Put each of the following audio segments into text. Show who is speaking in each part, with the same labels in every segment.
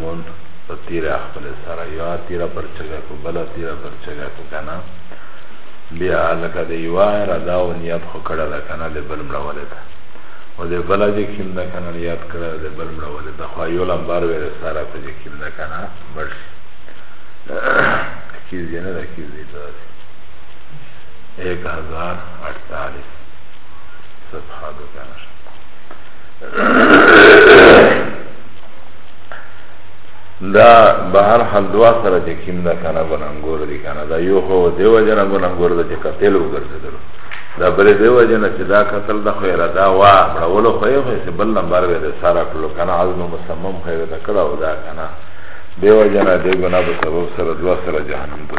Speaker 1: مون په تیره خپل سره یو تیره پر چګه کو بل تیره پر چګه کو کنه بیا لکه د یو اراده او نیت خو کړه ده کنه د بل مړولې ده او د بل چې کیم ده کنه نیت کړه د بل مړولې ده خو یو لمبر ور سره په چې کیم ده کنه مرش کیز یې نه ده کیز یې ده 1048 صفحه ده کنه دا به هر حال دوا سره چې کیم دا کنه ګناهګور دي کنه دا یو خو دیو جن ګناهګور دي چې قتل وګرځیدل دا بل دیو جن چې دا قتل د خو اراده وا بړولو خو یې خو بل نمبر وې ده سارا کلو کنه عزم مسمم خو یې دا کړه او دا کنه دیو جن دی ګناه په سبب سره دوا سره جهنم ته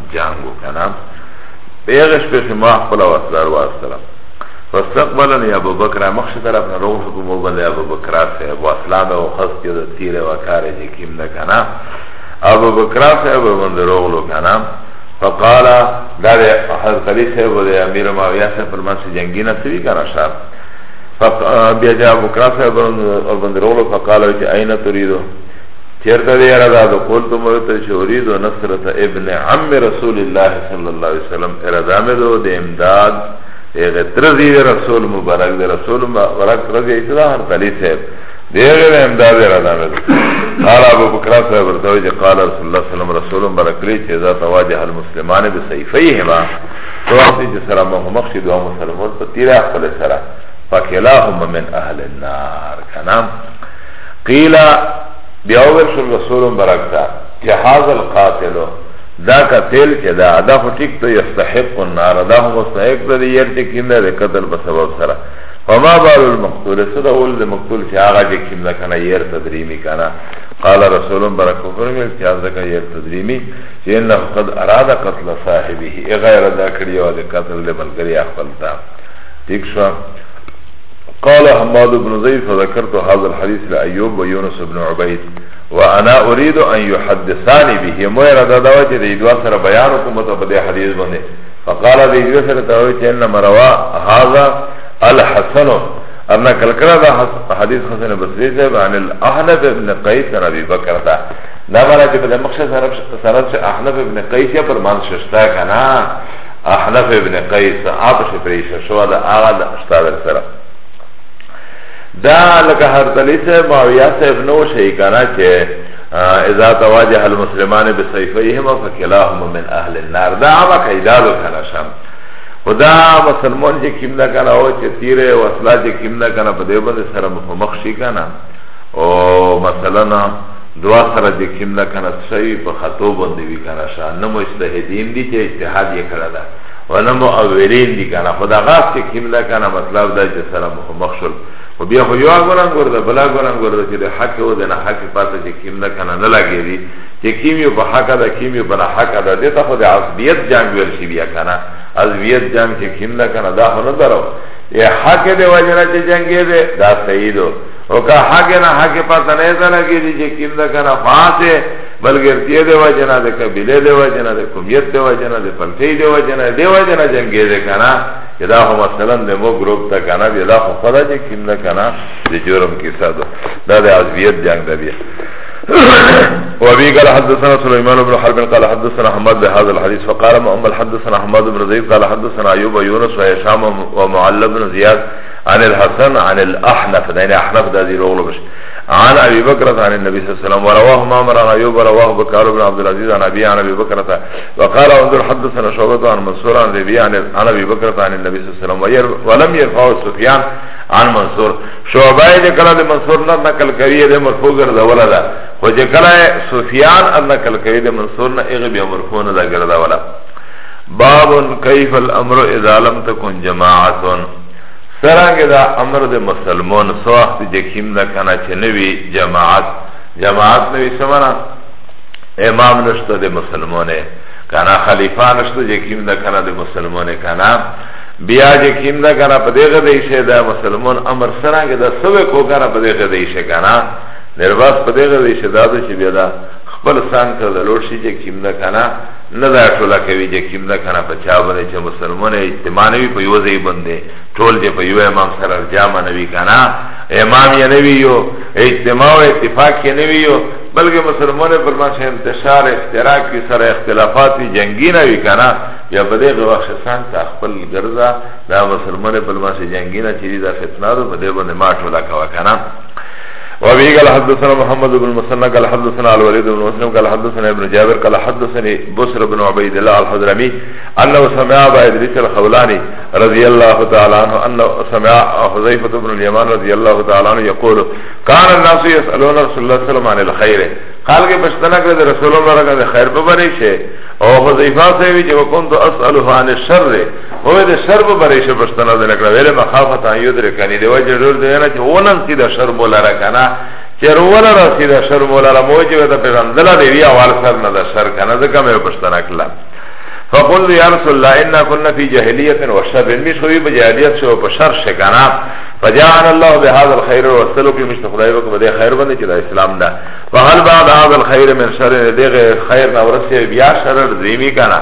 Speaker 1: جانگو کنا پیغش پیش ما خپل واسلار واسلار فاستقبلني ابو بکر مخش طرف نه روح کو موبل ابو بکر سے واسلام او خص کې د تیر و کار جی کیم نه کنا ابو بکر سے ابو من روغلو کنا فقال دار حضرت علی سے و امیر معاویہ سے فرمان سے جنگی نہ سوی کنا شاپ بیا جا ابو بکر سے ابو من روغلو فقال اين تريدو چرته دی را دا قول تو مرت شورید و نصرت ابن عم رسول الله صلی الله علیه وسلم اراده مې دو د امداد هغه ترزی رسول مبارک د رسول مبارک ترزی ایتلا هر تلی صاحب دیغه به امداد را دامه قال ابو بکر صاحب ورته چې قال رسول الله صلی الله علیه وسلم رسول مبارک لري چې ذا تواجه المسلمان بسيفيهما تو وخت چې سره مخ شي دوه مسلمان په تیرا خپل سره فکلاهما من اهل النار کنه قیل بیا ویل شو رسول مبارک تا چه هذا القاتل دا قتل چه دا دا خو ټیک تو یستحق النار دا خو مستحق دا دی یر چه کم دا قتل په سبب سره فما بال المقتول صدا اول دا مقتول چه آغا چه کم دا کنا یر تدریمی کنا قال رسول مبارک فرمیل چه آزا کنا یر تدریمی چه انه قد اراد قتل صاحبه اغیر دا کریو دا قتل دا ملگری اخفلتا ٹھیک شو قال حماد بن زيد فذكرت هذا الحديث لأيوب ويونس بن عبيد وانا اريد ان يحدثاني به مير دادا وجه دي دوا سر بيان کو مت بده حديث بنده فقال دي دوا سر تو چه ان مروا هذا الحسن ان کلکرا دا حدیث حسن بصری سے عن الاحنف ابن قیس عن ابي بکر دا دا مرا کہ بده مخشد سرف سرف احنف ابن قیس پر مان ششتا کنا احنف ابن قیس آپش پریشه شو دا آغا دا اشتاور سره دا لکه هرتلی صاحب معاویه صاحب نو شئی کنا چه اذا تواجه المسلمان بسیفیهما فکلاهما من اهل النار دا آما قیده دو کنا شم خدا مسلمان چه کم دا کنا او چه تیر وصلا چه کم دا کنا پا دیو بند سر مخمخ شی کنا او مثلا دوا سره چې کیم ده کنه سوی په خطو باندې وی کنه شا نه مجتهدین دي چې اجتهاد یې کړه ده ونه مؤولین دي کنه خدا غاف چې کیم ده کنه مطلب دا چې سره مخ شول و بیا خو یو ګوران ګور ده بلا ګوران ګور ده چې حق و ده نه حق پاته چې کیم ده کنه نه لګی دي چې کیم یو په حق ده کیم یو بنا حق ده دته خو د عصبیت جنگ ویل شي بیا کنه عصبیت جنگ چې کیم ده کنه دا هو نه درو یا حق ده وجنه چې جنگی ده دا صحیح ده او که حق نه حق پتا نه ده لګی دی چې کیم ده کنه فاسه بلګرتی دی وجنا ده قبیله دی وجنا ده قومیت دی وجنا ده پنتی دی وجنا دی وجنا جنگی ده کنه چې دا خو مثلا د مو ګروپ ته کنه بیا دا خو خدا چې کیم ده کنه د جرم کیسه ده دا د عزویت جنگ ده بیا وابي قال حدثنا سليمان بن حرب قال حدثنا حماد بهذا الحديث فقال محمد حدثنا حماد بن زيد قال حدثنا ايوب يونس وهشام ومعلى بن زياد عن الحسن عن الاحنف دا یعنی احنف دا زیر اغلو بش عن ابي بكرة عن النبي صلى الله عليه وسلم ورواه مامر عن ايوب ورواه بكار بن عبد العزيز عن ابي عن ابي بكرة وقال انظر حدثنا شعبة عن منصور عن ابي عن ابي بكرة عن النبي صلى الله عليه وسلم ولم يرفع سفيان عن منصور شعبه دې کله د منصور نه نقل کوي د مرفوع ګرځول ده خو چې کله سفيان ان نقل کوي د منصور نه هغه به مرفوع نه ګرځول باب كيف الامر اذا لم تكن جماعه سرانګه دا امر د مسلمان سو وخت چې کیم دا کنه چې نوی جماعت جماعت نوی سمنا امام نشته د مسلمانه کنه خلیفہ نشته چې کیم دا کنه د مسلمانه کنه بیا چې کیم دا کنه په دغه دی شه دا مسلمان امر سرانګه دا سوې کو کنه په دغه دی شه کنه نرواز په دغه دی شه دا چې بیا دا خپل سان ته لوړ شي چې کیم دا کنه نه دا ټوله کوي چې کیم ده کنه په چا باندې چې مسلمان اجتماع نه وي په یو ځای باندې ټول چې په یو امام سره جامع نه وي کنه امام یې نه وي یو اجتماع او اتفاق یې نه وي یو بلکې مسلمان پر باندې انتشار اشتراک کی سره اختلافات جنگی نه وي کنه یا په دې وخت شان ته خپل ګرځا دا مسلمان پر باندې جنگی نه چي دا فتنه ده په دې باندې ما ټوله کوي کنه وابي قال حدثنا محمد بن مسنى قال حدثنا الوليد بن مسلم قال حدثنا ابن جابر قال حدثني بصر بن عبيد الله الحضرمي انه سمع ابا ادريس الخولاني رضي الله تعالى عنه انه سمع حذيفه بن اليمان رضي الله تعالى عنه يقول كان الناس يسالون رسول الله صلى الله عليه وسلم عن الخير قال کہ پشتنا کہ رسول اللہ کا خیر پر بنے شے او حذیفہ سے بھی جو کون تو اسالہ عن الشر او د شرب برې شه پښتنه ده لکړه ویل مخافت ان یدر کنی دی وجه ډور دی نه چې ونن سی د شرب لره کنه چې روله را سی د شرب لره موجه ده پیغمبر دی وی اول سر نه د شر کنه ځکه مې پښتنه کړل فقل یا رسول الله ان كنا في جاهليه وشر مش خوي بجاهليت شو په شر شکنا فجعل الله بهذا الخير وصلوا في مشت خدای وک بده خیر باندې چې د اسلام دا وهل بعد هذا الخير من شر دغه خیر نورسه بیا شر دریمی کنا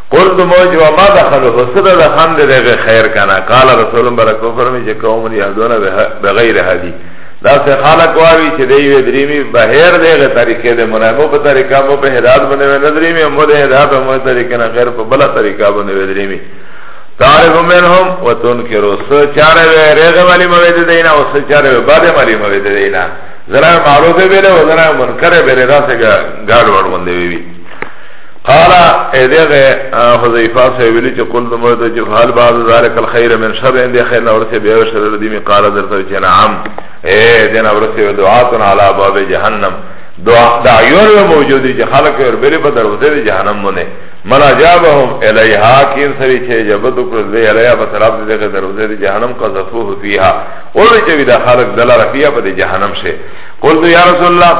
Speaker 1: قلت موج وما دخله سد دخان ده ده خیر کنا قال رسول برکو فرمی چه قوم یهدون بغیر حدی دا سه خلق واوی چه ده یو دریمی بهر ده غی طریقه ده منای مو پا طریقه مو پا هداد بنده و ندریمی مو ده هداد مو طریقه نا غیر پا بلا طریقه بنده و دریمی تعرف منهم و تنکرو سو چاره و ریغ مالی موید دینا و سو چاره و باد مالی موید دینا زنان معروف بیلی و زنان منکر بیلی دا سه گاڑ وڑ بنده بی بی قال ادغه حذیفه سے ویلی چې قل دمر ته چې حال بعد ذلك الخير من شر ان دی خیر اور سے بیا شر دی می قال در ته چې نعم اے دین اور سے دعات علی باب جهنم دعا دعیور موجودی چې خلق اور بری په دروازه جهنم مونږ من اجابهم الیها کین سری چه جبت کر دی الیها بطراب دی دیگه دروزه دی جهنم قذفوه فیها اولی چه بی دا خالق دلار فیها پا دی جهنم شه قلتو یا رسول اللہ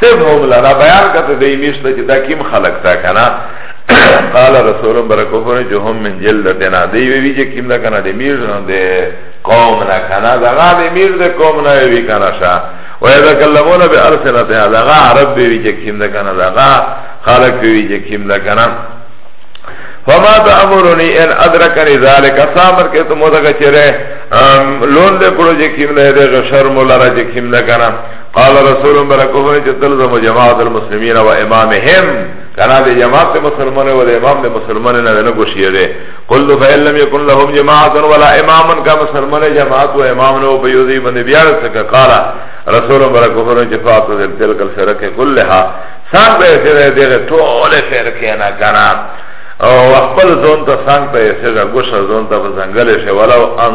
Speaker 1: سب هم لنا بیان کته دی میشته چې دا کیم خلق تا کنه قال رسول برکوفر جو هم من جلدتنا دی وی وی چې کیم دا کنه دی میر نه دی قوم نه کنه دا غا دی میر دی قوم نه وی کنه شا و اذا کلمون بالسنه دا غا عرب دی وی چې کیم دا کنه دا غا خلق دی وی چې کیم دا کنه فما تأمرنی ان ادرکنی ذالک سامر که تو مودا که چره لون ده کرو جه کم ده ده غشر مولا را جه کم ده کنم قال رسول برکوه چې تلزم جماعت المسلمین و امامهم کنا د جماعت مسلمانه و د امام د مسلمانه نه نه کوشي ده قل فإن لم يكن لهم جماعت ولا امام کا مسلمان جماعت و امام نه په یوزي باندې بیا څه قال رسول برکوه چې فاطمه د تلک الفرقه كلها سان به سره دغه ټول فرقه نه کنا او خپل ځون ته سان په سره ګوشه ځون ته په ځنګل شي ولو ان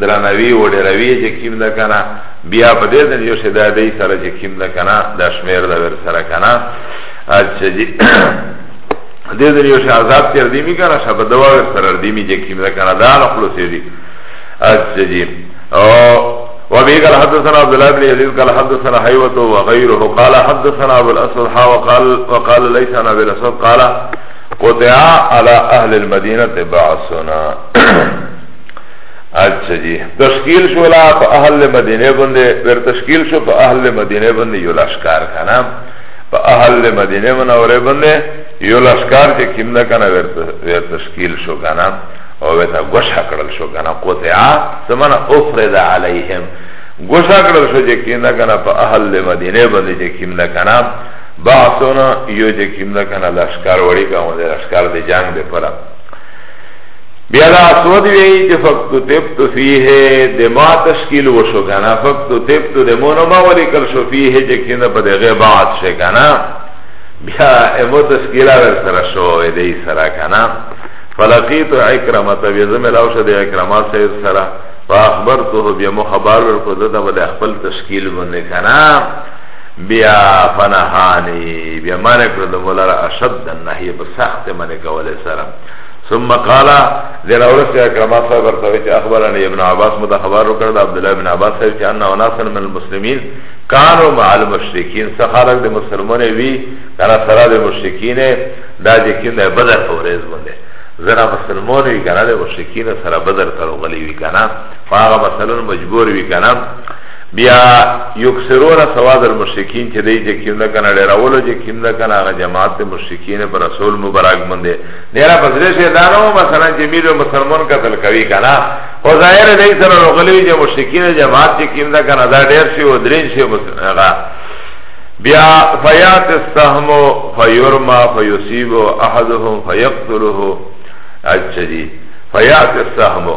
Speaker 1: درنوی و ډیروی چې کیم ده کنه بیا په دې دن یو شدا دی سره چې کیم ده کنه د شمیر د ور سره کنه اچھا جی دې دن یو شدا عذاب تر دی می کنه شب دوا ور سره دی می چې کیم ده کنه دا نه خلاص دی اچھا جی او وبه قال حدثنا عبد الله بن يزيد قال حدثنا حيوة وغيره قال حدثنا ابو الاسود حا وقال وقال ليس انا ابو الاسود قال قطع على اهل المدينه بعثنا اچھا جی تشکیل شو لا په اهل مدینه باندې ور تشکیل شو په اهل مدینه باندې یو لشکار کنه په اهل مدینه منوره باندې یو لشکار چې کیم نه کنه ور تشکیل شو کنه او وتا غوښه کړل شو کنه قطعا سمنا افرد علیهم غوښه کړل شو چې کیم نه کنه په اهل مدینه باندې چې کیم نه کنه بعثنا یو چې کیم نه کنه لشکار وړي کوم لشکار د جنگ لپاره بیا دا اسود ویئی چه فکتو تبتو فیه ده ما تشکیل وشو کنا فکتو تبتو ده مونو ما ولی کل شو فیه چه کسین ده پا ده غیبات شه کنا بیا امو تشکیل آور سر شو ده سر کنا فلقیتو اکرمت بیا زملاو شو ده اکرمت سر سر فاخبرتو بیا مو خبر ورکو ده ده ده اخبر تشکیل بنده کنا بیا فنهانی بیا مانه کرده مولا را اشد النهی بسخت مانه کوله سرم ثم قال دینا ورسی اکرما صاحب ارتوی چه اخبرانی ابن عباس متا خبر رو کرد عبدالله ابن عباس صاحب چه انا وناسا من المسلمین کانو مع المشرکین سخالک دی مسلمون وی کانا سرا دی مشرکین دا جکین دی بدر فوریز بنده زنا مسلمون وی کانا دی مشرکین سرا بدر ترو غلی وی کانا فاغا مسلون مجبور وی کانا بیا یکسرون سواد المشرکین چه دی چه کم دکنه ډیرولو چه کم دکنه آغا جماعت دی مشرکین پر رسول مبرک منده دیرا پس ریشه دانو مثلا چه میلو مسلمون قتل کوي کنه و ظاهر دی سر رغلوی چه مشرکین جماعت چه کم دکنه دا دیر شی و درین شی مسلمه بیا فیات السهمو فیرما فیصیبو احدهم فیقتلوه اچه دی فیات السهمو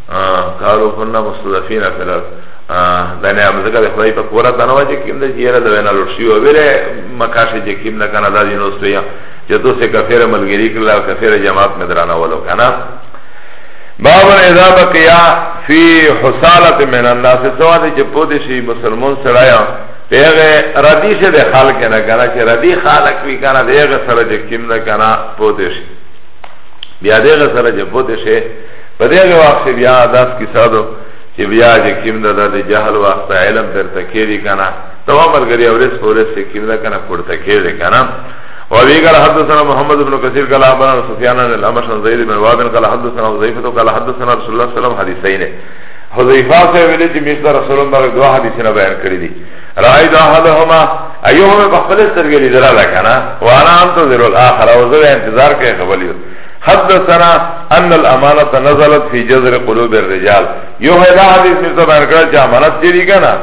Speaker 1: قالو کننا مستضعفین فی الارض دا نه هم ذکر خدای په کوره دا نه واجه کیم د جیره د وینا لور شی او ویله مکاشه چې کیم نه کنه دا دینو سویا چې تو سه کفر ملګری کړه کفر جماعت مې درانه ولو کنه باب اذا بقیا فی حصالت من الناس سوا دې چې پوه شي مسلمان سړایا پیغه ردی شه د خلق نه کنه چې ردی خلق وی کنه دغه سره چې کیم نه کنه پوه شي بیا دیغه سره جه پوته شه پا دیغه وقت بیا داس کسا دو چه بیا جه کم دا دا دی جهل وقت علم پر تکی دی کنا تمام مرگری اورس پورس چه کم دا کنا پر تکی دی کنا وابي قال حدثنا محمد بن كثير قال أخبرنا سفيان عن الأمش عن زيد بن وابن قال حدثنا حذيفة قال حدثنا رسول الله صلى الله عليه وسلم حديثين حذيفة سے ویلی چی میشتا رسول اللہ دو حدیثنا بیان کردی رأيت احدهما ايهما بخبل سرگه لدرا لکنا وانا انتظر الاخر وزر انتظار که خبلیو حدثنا ان الامانه نزلت في جذر قلوب الرجال یو هدا حدیث می تو بیان کړه چې امانت چیرې کنه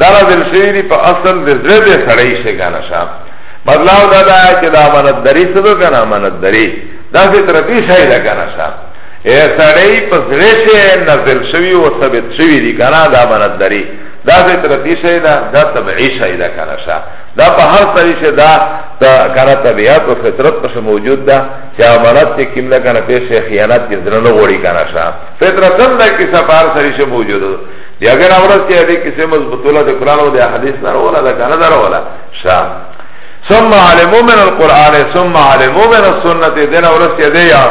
Speaker 1: دا نازل شوی دی په اصل د زړه د سړی شي کنه شام بدلاو دا دا چې دا امانت دری څه ده کنه امانت دری دا فطرتي شی ده کنه شام ای سړی په زړه شي نازل شوی او ثبت شوی دی کنه دا امانت دری دا فطرتی شای دا دا طبعی شای دا کانا شا دا پا هر سری شای دا کانا طبیعت و فطرت پس موجود دا چه امانت چه کم دا کانا پیش خیانت چه زرن غوڑی کانا شا فطرتن دا کسا پا هر سری شای موجود دا دی اگر عورت چه دی کسی مضبطولا دا قرآن و دا حدیث نا رولا دا کانا دا رولا شا ثم علمو من القرآن ثم علمو من السنة دینا ورس چه دی یا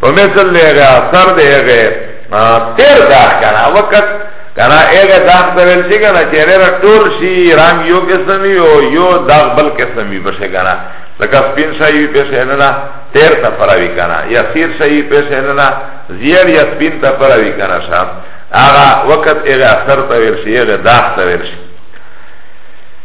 Speaker 1: په مثل دی هغه اثر دی هغه تیر داخ کنه وقت کنه هغه داخ ته ویل شي کنه چې هغه ټول شي رنگ یو قسم یو یو داغ بل قسم وي بشه کنه لکه سپین شایی پیش نه نه تیر ته فراوی کنه یا سیر شایی پیش نه نه زیر یا سپین ته فراوی کنه شام هغه وقت هغه اثر ته ویل شي هغه داخ ته ویل شي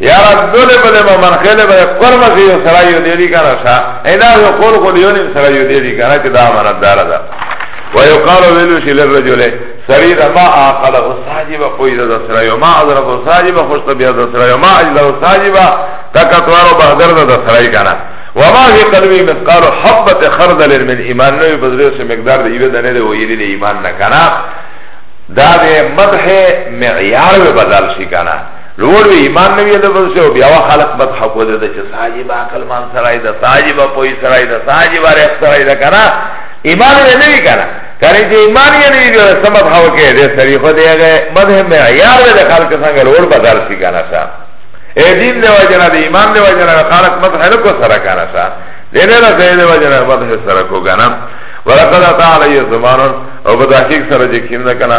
Speaker 1: یارا دوله بله ما من خیلی بله قرم که یو سرا یو دیدی کانا شا اینا یو قول قول یو نیم سرا یو دیدی کانا که دا امانت دارا دا و یو قالو ویلو شی لرجوله سری دا ما آقل و ساجبا پوی دا سرا یو ما عذرف و ساجبا خوشت بیا دا سرا یو ما عجل و ساجبا تکتوارو بهدر دا سرائی کانا وما في قلبي مثقال حبة خردل من ایمان نوی بزرگ سے مقدار دا ایوه دنے دے ویلی دے ایمان نکانا دا دے مدح معیار بے بدل شی کانا لوړ وی ایمان نوی ده بس او بیا خلق بد حقو ده چې ساجي با عقل مان سړای ده ساجي با پوي سړای ده ساجي با رخ سړای ده کنه ایمان نه نوی کنه کنه چې ایمان یې نوی ده سبب هو کې ده سړي خو دی هغه مذهب مې عیار ده خلق څنګه لوړ بدل شي کنه صاحب اے دین دی وجنا دی ایمان دی وجنا خلق مت خلق کو سره کنه صاحب دینه نه دی وجنا مت سره کو کنه ولقد تعالی زمان او بتحقیق سره چې کیندا کنه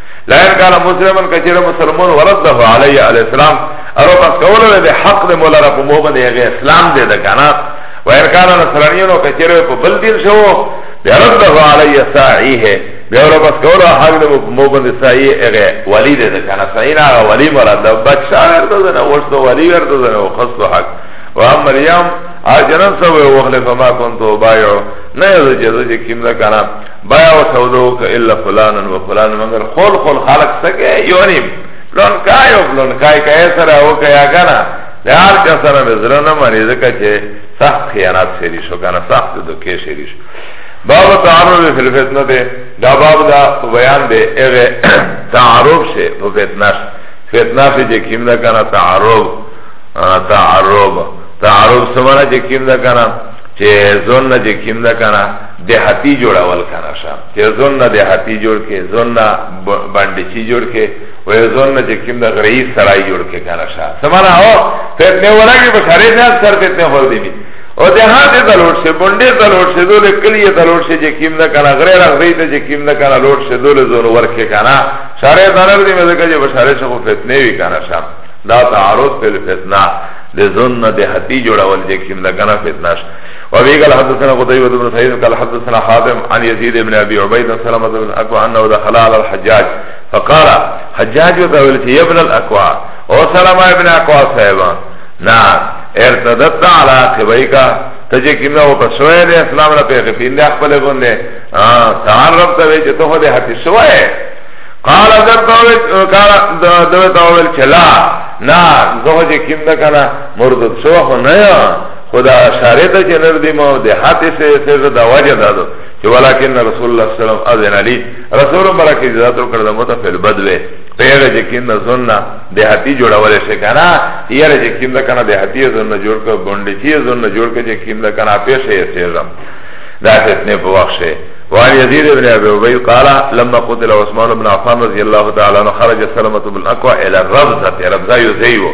Speaker 1: لئن کان مسلمن کچیر مسلمون ورده علی علی السلام ارو پس کولو ده حق ده مولا رب مومن یغی اسلام ده ده کنا وئن کان نصرانیونو کچیر پا بل دین شو ده رده علی ساعیه ده ارو پس کولو حق ده مومن ده ساعیه اغی ولی ده ده کنا ساعین آغا ولی مراد ده بچا ورده ده نوشتو ولی ورده ده نو خصو حق و هم مریم آجنن سوی وغلی فما کنتو بایعو نه یزو جزو جکیم ده کنا بیا و سودو که الا فلانن و فلان مگر خول خول خلق سکه یونیم فلان کای و فلان کای که ایسر او که یا کنا ده هر کسانه بزرو نمانی ذکر چه سخت خیانات شری شو کنا سخت دکه شری شو باب تعرض فی الفتنه ده دا باب دا بیان ده اغه تعرض شه و فتنه شه فتنه شه جه کم ده کنا تعرض تعرض تعرض سمانا جه کم ده کنا چه زن جه کم ده کنا دهاتی جوړول کنه شم چې زون نه دهاتی جوړ کې زون نه باندې چی جوړ کې وې زون نه چې کوم د غری سړای جوړ کې کنه شم سمانه او ته نه ورګي په سره نه سر ته نه هول دی او دهاتی د لوټ شه باندې د لوټ شه دول کلیه د لوټ شه چې کوم نه کنه غری را غری ته چې کوم نه کنه لوټ شه دول زون ورکه کنه سره دانر دی مې ځکه چې په سره شه خو فتنه وی کنه شم دا تعارض په فتنه د زون نه دهاتی جوړول چې کوم نه کنه فتنه وابي قال حدثنا قتيبة بن سعيد قال حدثنا حاتم عن يزيد بن ابي عبيد عن سلمة بن اكوع انه دخل على الحجاج فقال حجاج وتقول يا ابن الاكوع او سلمة ابن اكوع صاحبا نا ارتدت على عقبيك تجه کیمنا و پسوئے دے اسلام را پیغی پین دے اخبر بن دے تعرب تا ویچ تو خود حتی سوئے قال در تاویل قال در تاویل چلا نا زوجه کیم دکنا مردد سوخو نیا خدا اشاره ته چې نر دی ما د حتی سه سه دا وجه دادو چې ولکن رسول الله صلی الله علیه وسلم علی رسول برک عزت کړ د مت فل بدوه پیره چې کیند زنه د حتی جوړول شي کنه یره چې کیند کنه د حتی زنه جوړ کړ بونډې چې زنه جوړ کړ چې کیند کنه پیسې یې سره دا فتنه په وخت شي وعن يزيد بن ابي عبيد قال لما قتل عثمان بن عفان رضي الله تعالى عنه خرج سلمة بن الاكوع الى الربزة ربزة يزيو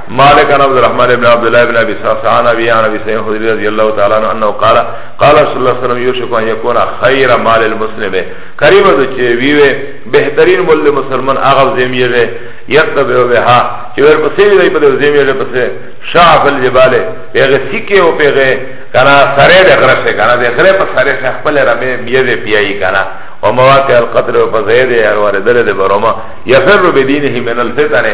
Speaker 1: مالك عن عبد الرحمن بن عبد الله بن ابي سعسعان ابي عن ابي سعيد الخدري رضي الله تعالى عنه انه قال قال رسول الله صلى الله عليه وسلم يوشك ان يكون خير مال المسلم قريب ده چه ويوه بهترين مول مسلمان اغل زميره يتبع بها چه ور پسې وی په زميره پسې شعف الجبال هغه سکه او پیغه کنا سره ده غره سره کنا ده غره په سره سره خپل رمه بیا ده پیای کنا ومواقع القطر وفزيده يعني واردل ده بروما يفر بدينه من الفتنه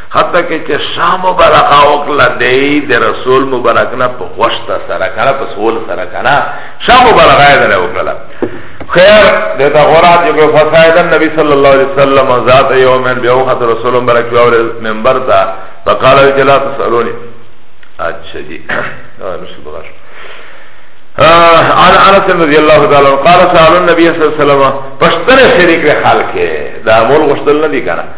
Speaker 1: حتی که چه شاه مبارک اوکلا دی دی رسول مبارک نا پا خوشت سره کنا پا سول سره کنا شاه مبارک آیده نا اوکلا خیر دیتا غورا جگو فسایدن نبی صلی اللہ علیہ وسلم ذات یومین بیو خط رسول مبارک بیو ممبر تا فقال ویچه لا تسألونی اچھا جی نشل بغاش عن انس رضی اللہ تعالی قال سألون نبی صلی اللہ علیہ وسلم پشتر شریک خالکه دا مول غشتل ندی کنا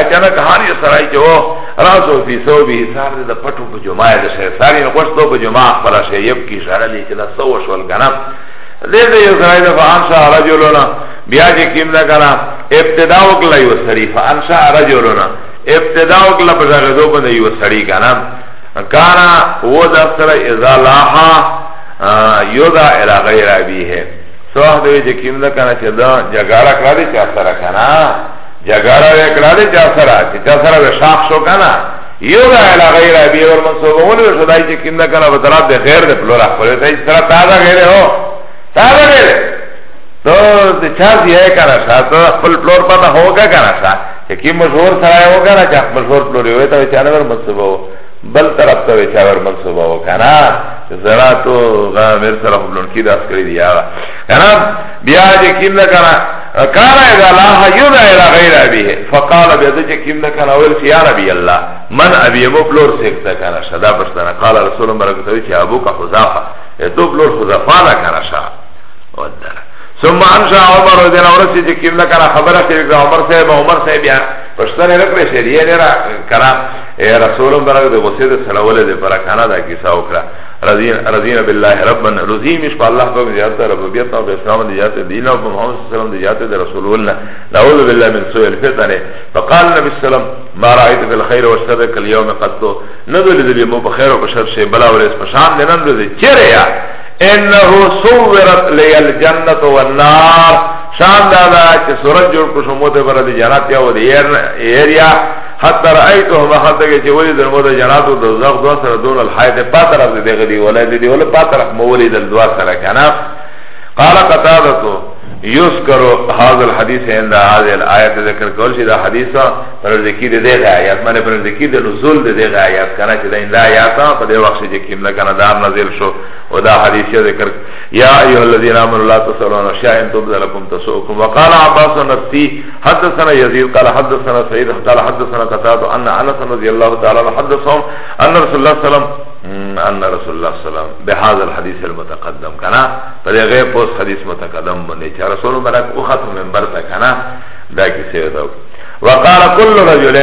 Speaker 1: اچانک هر یو سړی چې و راسو فی ثوبه سار دې د پټو په جمعه د شی ساری نه غوښتو په جمعه خپل شی یب کی شړلې چې دا سو شول کنه دې دې یو سړی د فانشا رجلنا بیا چې کیم دا کنه ابتدا وکړه یو سړی فانشا رجلنا ابتدا وکړه په ځای دو باندې یو سړی کنه کانا و دا سره اذا لاها یودا الی غیر ابیه سوه دوی چې کیم دا کنه چې دا جګړه کړی چې سره کنه جگارا وکڑا دی چا سرا چه چا سرا وی شاخ شو کنا یو دا علا غیر ابی ور منصوب اول وی شدای چه کم دا کنا بطراب دی خیر دی پلو رخ پلو تای سرا تازا غیر ہو تازا غیر تو دی چا زیای کنا شا تو اخفل پلور پتا ہوگا کنا شا چه کم مشهور سرائی ہو کنا چه اخفل مشهور پلوری ہوئی تا وی چانا ور منصوب ہو بل طرف تا وی چا ور منصوب ہو کنا زرا تو غامر سرا خبلون کی داس کری دی آغا کنا بیا چې کیم ده کنه کان اذا لا حیون الى غیر ابیه فقال بیا چې کیم ده کنه اول چې یا ربی الله من ابی ابو بلور سیکتا کنه شدا پښتنه قال رسول الله برکته چې ابو کا حذافه تو بلور حذافه نه کنه شا ودره ثم انشا عمر رضی الله عنه چې کیم ده کنه خبره کوي عمر صاحب عمر صاحب بیا پښتنه رکړې شریعه نه را کنه رسول الله برکته غصه ده سره ولې ده پر کنه دا کیسه وکړه رضینا بالله ربا رضی مش په الله په زیات ربوبیت او اسلام دی زیات دین او محمد صلی الله علیه وسلم دی زیات د رسول الله نعوذ بالله من سوء الفتنه فقال النبي صلی الله علیه وسلم ما رايت في الخير والصدق اليوم قد نذل ذل مو بخير او بشر شی بلا ور اس پشان نه نن روزه چیرې یا انه صورت لي الجنه والنار شان دا چې سورج جوړ کو شمو ته بر دي جنت یا و دي ایر یا حتی رأیتهم حتی که چه ولی در مورد جنات و دوزخ دو سر دون الحیط پا طرف دی دیگه دی ولی دی دی ولی پا طرف مولی دل دو سر کنا قال قطادتو یذکر هذا الحديث عند هذه الايه ذکر کول شي دا حدیثا پر ذکی دې دغه آیات باندې پر ذکی د نزول دې دغه آیات کنه چې دا انده آیات په دې وخت کې کیم نه کنه دا نازل شو او دا حدیث ذکر یا ایه الذین آمنوا لا تسالون شیئا تبذلکم تسؤکم وقال عباس نفسی حدثنا يزيد قال حدثنا سعيد قال حدثنا قتاد أن أنس رضي الله تعالى عنه حدثهم أن رسول الله صلى الله عليه وسلم أن رسول الله صلى الله عليه وسلم بهذا الحديث المتقدم كان فده غير پوس حديث متقدم بنده چه رسول مبارك اخت منبر تا كان دا کسی دو وقال كل رجل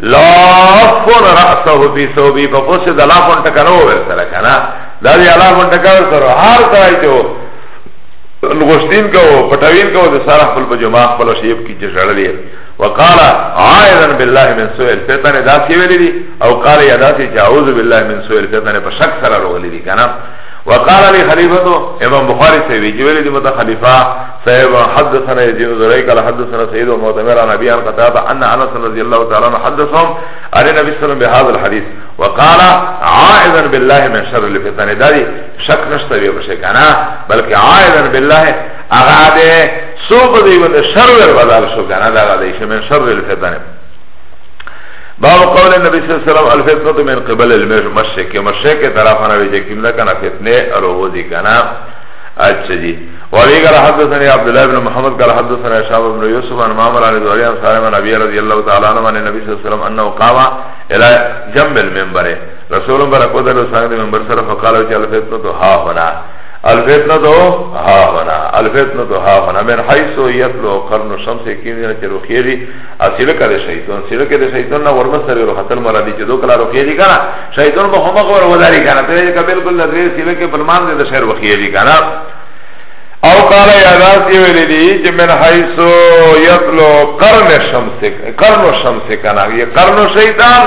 Speaker 1: لافن رأسه في صوبي فقصد لافن تکنو ورسره كان دا دی لافن تکنو ورسره هر سرائی چه لغشتین کو پټوین کو د سارح بل بجما خپل شیب کی جړلې وقال عائذا بالله من سوء الفتن دا سی ویلې دي او قال یا دا سی اعوذ بالله من سوء الفتن په شک سره روغلې دي کنه وقال لي خليفته امام بخاري سے وی جویل دی متا خلیفہ صاحب حدثنا يزيد ذري قال حدثنا سيد ومعتمر عن ابي عن قتاده ان انس رضي الله تعالى عنه حدثهم عن النبي صلى الله عليه وسلم بهذا الحديث وقال عائذا بالله من شر الفتن داري شک نشته وی بشه کنا بلکه عائذن بالله اغا ده سو په دی باندې شر ور بدل شو کنا دا غا دی شمن شر ور فتنه باب قول النبي صلى الله عليه وسلم الفتنه من قبل المشرق مشرق طرف نه وی چې کیمدا کنا فتنه ارو دی کنا اچھا جی وابي قال حدثني عبد الله بن محمد قال حدثنا شعب بن يوسف عن معمر عن زهري عن سالم عن ابي رضي الله تعالى عنه عن النبي صلى الله عليه وسلم انه قام الى جنب المنبر رسول مبارک ودل سنگ دی منبر سره فقال وچ الفتنه تو ها هنا الفتنه تو ها هنا الفتنه تو ها هنا من حيث يطلع قرن الشمس کیمیا چې روخیری اصل کده شیطان سیل کده شیطان نه ورمه سره رو خطر مرا دی چې دو کلا روخیری کنه شیطان به هم غور وداری کنه ته کبل کل نظر سیل کې پرمان دې شهر وخیری کنه او قال یا راس یہ ویلی دی کہ من حیث یطلو قرن شمس قرن شمس کنا یہ قرن شیطان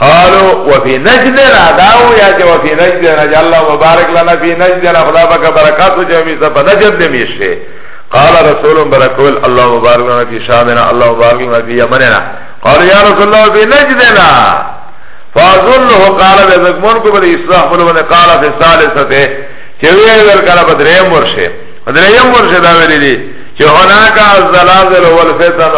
Speaker 1: قالو وفي نجدنا داو یا چې وفي نجدنا چې الله مبارک لنا في نجدنا خدا پاک برکات او جمی سب نجد دې میشه قال رسول برکول الله مبارک لنا في شامنا الله مبارک لنا في یمننا قال یا رسول الله في نجدنا فاظنه قال بذكمن کو بده اصلاح بلو قال في الثالثه چې ویل کړه بدرې مرشه دریم ورشه دا ویلی دی چه هناکا الزلازل والفتن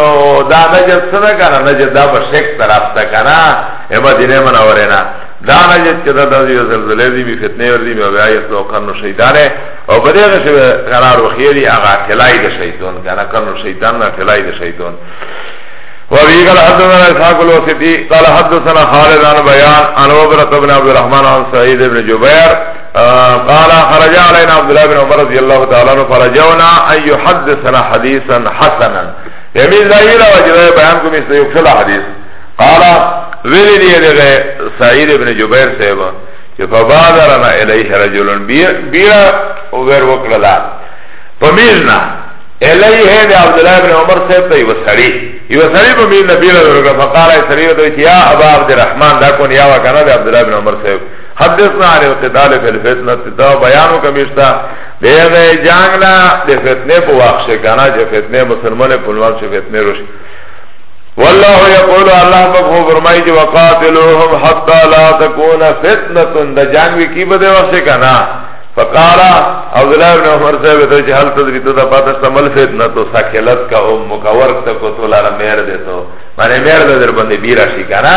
Speaker 1: دا نجد سنه کنا نجد دا با شک طرف تا کنا اما دینه من آورنا دا نجد چه دا دا دیو زلزله دی بی فتنه وردی بی آبیائی اصلو قرن شیطانه او بده غشه قرار وخیری اغا تلای دا شیطان کنا قرن شیطان نا تلای دا شیطان وابي قال حدثنا اسحاق الوسطي قال حدثنا خالد عن بيان عن عبرة بن عبد الرحمن عن سعيد بن جبير قال خرج علينا عبد الله بن عمر رضي الله تعالى عنه فرجونا ان يحدثنا حديثا حسنا يمين زايل وجده بيان کو مثل يكشل حديث قال ویلی دی دغه سعید ابن جبیر صاحب چې فبادرنا الیه رجل بیا اوور وکړه پمیزنا الیه دی عبد الله ابن عمر صاحب ته یو سړی یو سړی په مين نبی له ورغه فقال سړی ته یا ابا عبد الرحمن دا کو نیا وکنه عبد الله ابن عمر صاحب حدثنا عن القتال في الفتنة دا بیانو کمیشتا دیغه جنگ لا د فتنه په وخت شي کنه چې فتنه مسلمانه په وخت شي فتنه روش والله يقول الله بخو فرمای چې وقاتلوهم حتى لا تكون فتنه د جنگ وی کی بده وخت شي کنه فقال عبد الله بن عمر صاحب ته چې حالت دې ته پاتہ سمل فتنه تو سکلت کا او مکور تک تو لاره مېر دې تو معنی مېر دې در باندې بیره شي کنه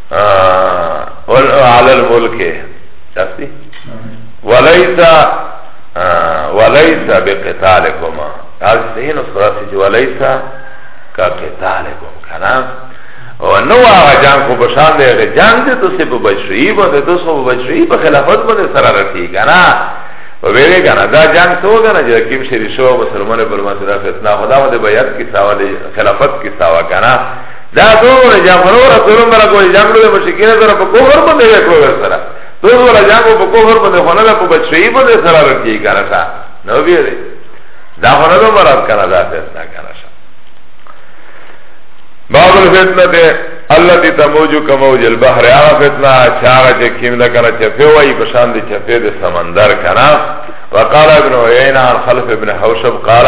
Speaker 1: على الملك شخصي وليس وليس بقتالكما هذا سين الصلاة وليس كقتالكم كنا ونو آغا جان کو بشان دے اگر جان دے تو سے بچری با دے تو سو بچری با خلافت با دے سرا رسی کنا ویلے کنا دا جان سو کنا جا کم شری شو مسلمان پر مسئلہ فتنہ خدا و دے بیعت کی ساوا دے خلافت کی ساوا کنا دا ټول جعفر او رسول الله برکو جنگ له مشکین سره په کوفر باندې وکړو سره ټول ولا جنگ په کوفر باندې خونه له په بچی باندې سره ورکی کارا شا نو بیا دې دا خونه له مراد کړه دا فیصله کارا شا باب الفتنه ته الله دې تموجو کموج البحر هغه فتنه چاغه چې کیم نه کنه چې په وای په شان دې چې په سمندر کنه وقال ابن عيينه عن خلف ابن حوشب قال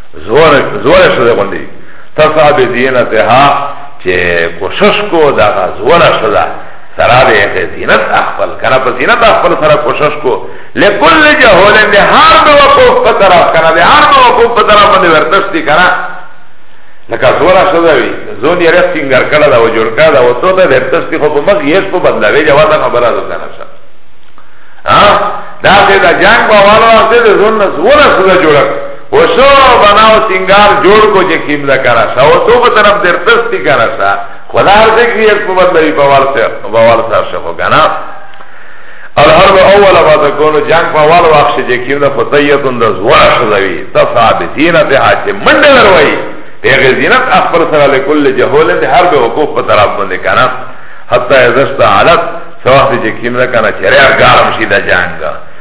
Speaker 1: زوره شده غندی تسعه به زینتها چه کوشش کو دا زوره شده سرا به اخی زینت اخفل کنا پا زینت اخفل سرا کوشش کو لکل جهولن ده هر دو وقوف پا طرف کنا ده هر دو وقوف پا طرف بنده ورتشتی کنا لکه زورا شده وی زون یه رفت انگر کرده ده و جور کرده و تو ده ورتشتی خوب مغ یش پا بدلوی جوازا خبره دو کنا شد دا سه دا جنگ باوالو وقت ده زون نزورا شده جورا وشو بناو سنگار جوړ کو چې کیم دا کرا شا او تو په طرف در تستی کرا شا خدا هر څه کې په بدلوي په ورته په ورته شو کنه الحرب اول ما تكون جنگ په وال واخش چې کیم دا فتیتون د زوا شوی تصابتین ته حاجه منډه وروي پیغه زینت اخبر سره لكل جهول د حرب وقوف په طرف باندې کنه حتی ازشت علت سواخت چې کیم دا کنه چریا ګارم شي دا جنگ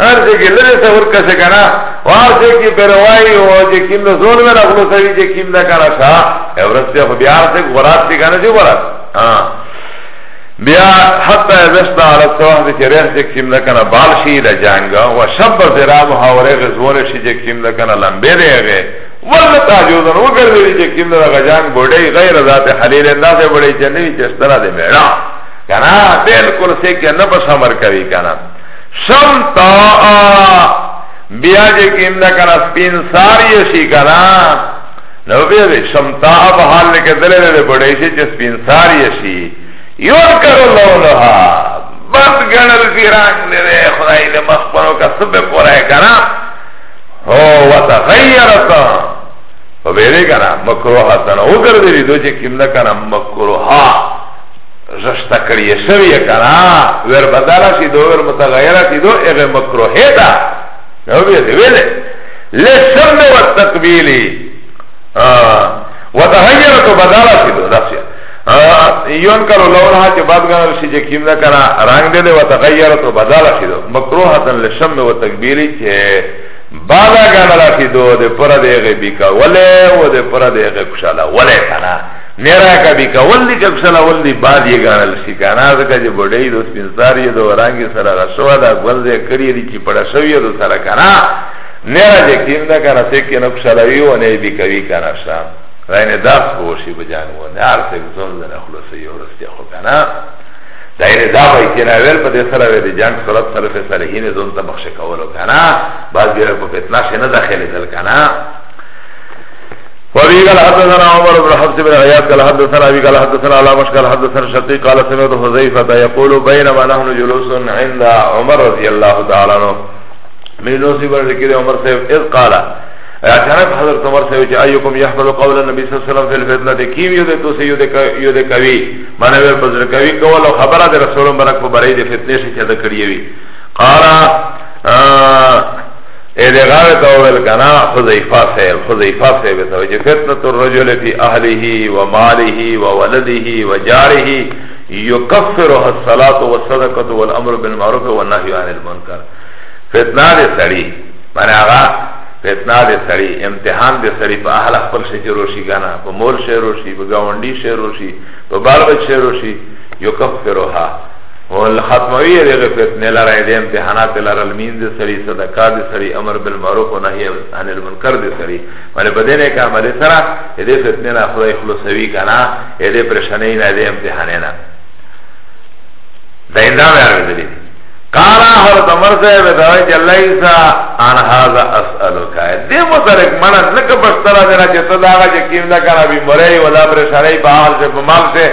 Speaker 1: هر څه کې لږ څه ورکه څه کنه او هر څه کې پروايي او چې کیم نو زول ولا خپل سړي چې کیم دا کنه شا ورسته خو بیا څه غرات دي کنه چې غرات ها بیا حتی ازشتا علی سواه دی چه ریخ چه کم دکنه بال شی دا جنگا و شب زرام حاوره غزور شی چه کم دکنه لنبه دیگه ولا تاجودن و گردی چه کم دکنه جنگ بوڑی غیر ذات حلیل اندازه بوڑی چه نوی چه استرا دی میڑا کنا بلکل سیکه نبس حمر کری کنا شمتا بیا جه کم دا کنا سپین ساری شی کنا نو بیا دی شمتا په حال لکه دلی دی بڑی شی چه سپین ساری شی یور کرو لونها بس گنل فی رنگ دی دی خدای دی مخبرو کا سب پورای کنا هو وتغیرتا و بیده کنا مکروحتن او کردی دو چه کم دا کنا مکروحا زشته کړی سوی کنا ور بدلا سی دو ور متغیره سی دو اغه مکروه دا نو بیا دی ویل لسم و تقبیلی و تغیرت و بدلا سی دو دا سی یون کرو لون ها چه باد گانا رسی چه کم نکنا رنگ ده ده و تغیرت و بدلا سی دو مکروحتن لسم و تقبیلی چه بادا گانا رسی دو ده پر ده اغه بیکا ولی و ده پر ده اغه کشالا ولی کنا میرا کا بی کول دی کب سلا ول دی بعد یې غاڼل شي کنه ځکه چې بډای د سپینزار یې د ورانګي سره غشوا دا ګل دې کړی دی چې پړه شوی د سره کنه میرا دې کیم دا کنه څه کې نو شلوي و نه بی کوي کنه شام راینه دا خو شي بجان و نه هر څه زون نه خلاصي یو رسته خو کنه دا یې دا وای چې نه ول په دې سره وې دې جنگ صورت سره په سره هینې زون ته بخښ کولو کنه بعد یې په فتنه شنه داخلي دل کنه وابي قال حدثنا عمر بن حفص بن عياض قال حدثنا ابي قال حدثنا علامش قال حدثنا شقيق قال سمعت حذيفه يقول بينما نحن جلوس عند عمر رضي الله تعالى عنه من نوسي بن ركيد عمر صاحب اذ قال اچانک حضرت عمر صاحب چې ايكم يحفظ قول النبي صلى الله عليه وسلم في الفتنه دي کیم یو دې توسه یو دې یو دې کوي معنی ور پزر کوي کول او خبره دې رسول مبارک په برای دې فتنه شي چې دا کړی وي قال ایده غاوه تا ویل کنا حضیفه صاحب حضیفه صاحب تا ویل فتنة الرجل فی اهله و ماله و ولده و جاره یکفرها الصلاة و صدقة و الامر بالمعروف و نحی عن المنکر فتنه ده سڑی معنی آغا فتنه ده سړی امتحان ده سړی په اهل خپل شي روشي کنه په مور شي روشي په گاونډي شي روشي په بال بچ شي روشي یکفرها والختموی دغه فتنه لره د امتحانات لره المین د سری صدقه د سری امر بالمعروف و نهی عن المنکر د سری ولې په دې نه کې عمل سره دې فتنه نه خدای خلاصوي کنه دې پرشنې نه دې امتحان نه دا انده ورته دي قال هر تمر صاحب دا چې الله عیسی ان هاذا اسالک دې مترک مړه نک بستر دې نه چې صدا هغه چې کیم دا کنه به مړې ولا پرشنې په حال چې په مال ته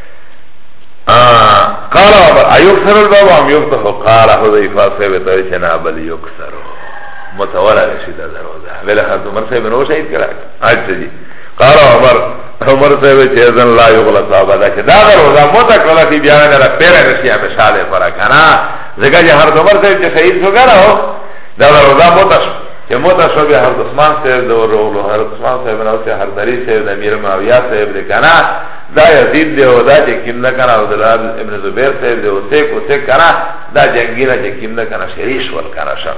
Speaker 1: قال ايكسر الباب ام يفتح قال حذيفه صاحب ته چې نه بل يكسر متولا رشید دروازه بل خاص عمر صاحب نو شهید کړه اچھا جی قال عمر عمر صاحب چې اذن لا يغلق ابدا چې دا دروازه مو ته کړه چې بیا نه را پیر نه شي به شاله پر کنه زګا چې هر عمر صاحب چې شهید شو کنه دا دروازه مو ته چې مو ته شو به هر عثمان صاحب د ورولو هر عثمان صاحب نو چې هر دری صاحب د امیر معاویه صاحب کنه دا یزید دی او دا چې کیم نه کنه عبدالله ابن زبیر صاحب دی او سیک او سیک کنه دا جنگی نه چې کیم نه کنه شریک شول کنه شا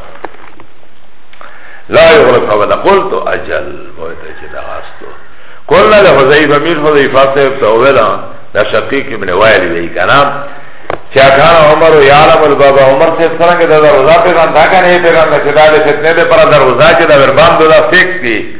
Speaker 1: لا یغلق فبدا قلت اجل بویتا چه دا غاستو قلنا له حذیفه میر حذیفه صاحب سوویلا دا شقیق ابن وائل دی کنه چه اکان عمر و یعلم البابا عمر صاحب سرنگ دا دروزا پیغان دا کنه پیغان دا چه دا دی فتنه دی پر دروزا چه دا وربان دا فکر دی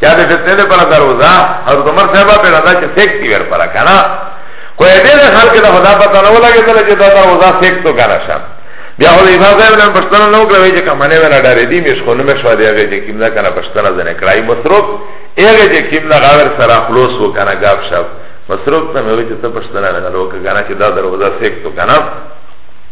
Speaker 1: چا دې فتنه دې پر دروزه هر عمر صاحب په رضا چې سیک دی ور پر کنه کوی دې خلک دا خدا پتا نه ولګي دل چې دا دروزه سیک تو کنه شم بیا هو ایفا صاحب نن پښتنه نو کړوي چې کمنه ولا ډارې دي مې خو نه مې شو دی هغه چې کیمنا کنه پښتنه ځنه کړای مصروف هغه چې کیمنا غاور سره خلاص و کنه غاب شپ مصروف ته مې وې چې ته پښتنه نه لوکه کنه چې دا دروزه سیک تو کنه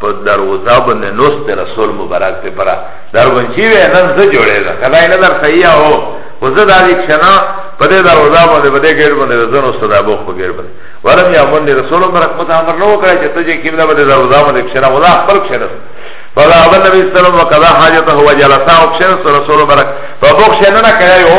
Speaker 1: په دروازه باندې نوست رسول مبارک په پرا دروازه وی نن زه جوړې ده کله نه در صحیح او خو زه دا لیک شنا په دې دروازه باندې په دې ګډ باندې زنه صدا بو خو ګډ باندې ورم یا مون رسول مبارک مت امر نو کړی چې ته چې کیمله باندې دروازه باندې شنا ولا خپل شنا فلا ابن نبی صلی الله علیه وسلم وقضا حاجته وجلسا وکشن رسول مبارک فبوخ شنا نه کړی او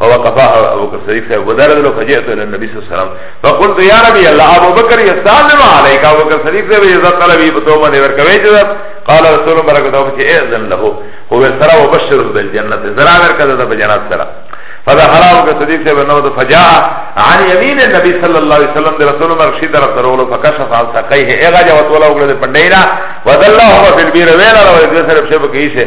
Speaker 1: فوقفا ابو بکر صدیق صاحب ودرد لو فجئت الى النبي صلى الله عليه وسلم فقلت يا ربي الله ابو بکر يستعلم عليك ابو بکر صدیق صاحب اذا طلبي بتوما دي ورکوي جزت قال رسول الله برکت او چې اذن له هو سرا وبشره بالجنه زرا ورکه ده په جنت سره فدخل ابو بکر صدیق صاحب نو فجاء عن يمين النبي صلى الله عليه وسلم ده رسول الله رشيد رسول فكشف عن سقيه اغا جوت ولا وګړه پندینا ودلله في البير ویلا له دې سره په کې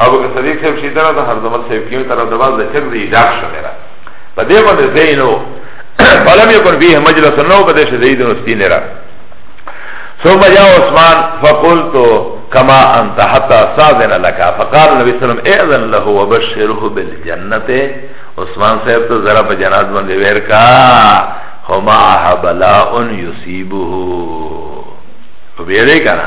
Speaker 1: او که صدیق صاحب شي دره د هر زمد صاحب کیو تر د باز د چر دی ډاک شمیرا په دې باندې زینو فلم یکن فيه مجلس نو په دې شي زید نو سپین را ثم جاء عثمان فقلت كما انت حتى صادنا لك فقال النبي صلى الله عليه وسلم اذن له وبشره بالجنه عثمان صاحب تو ذرا په جنات باندې ویر کا هما بلاء يصيبه وبيره کنا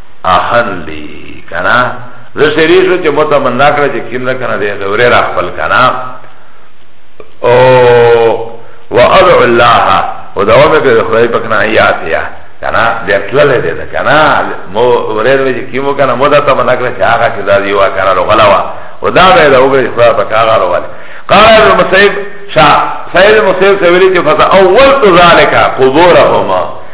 Speaker 1: احن دی کنا زه شری شو چې مت من نکړه چې کیم نه کنه دې دوره را خپل کنا او وادعو الله او دوامه به خدای پاک نه یاد یا کنا دې تلل دې ده کنا مو ورېر وی کیمو کنا مو دا ته من نکړه چې هغه چې دا دی وا کنا لو غلاوا او دا به دا وګړي خدای پاک هغه روان قال ابن مسعود شاه سيد مسعود سویلی چې فتا اول ذالک قبورهما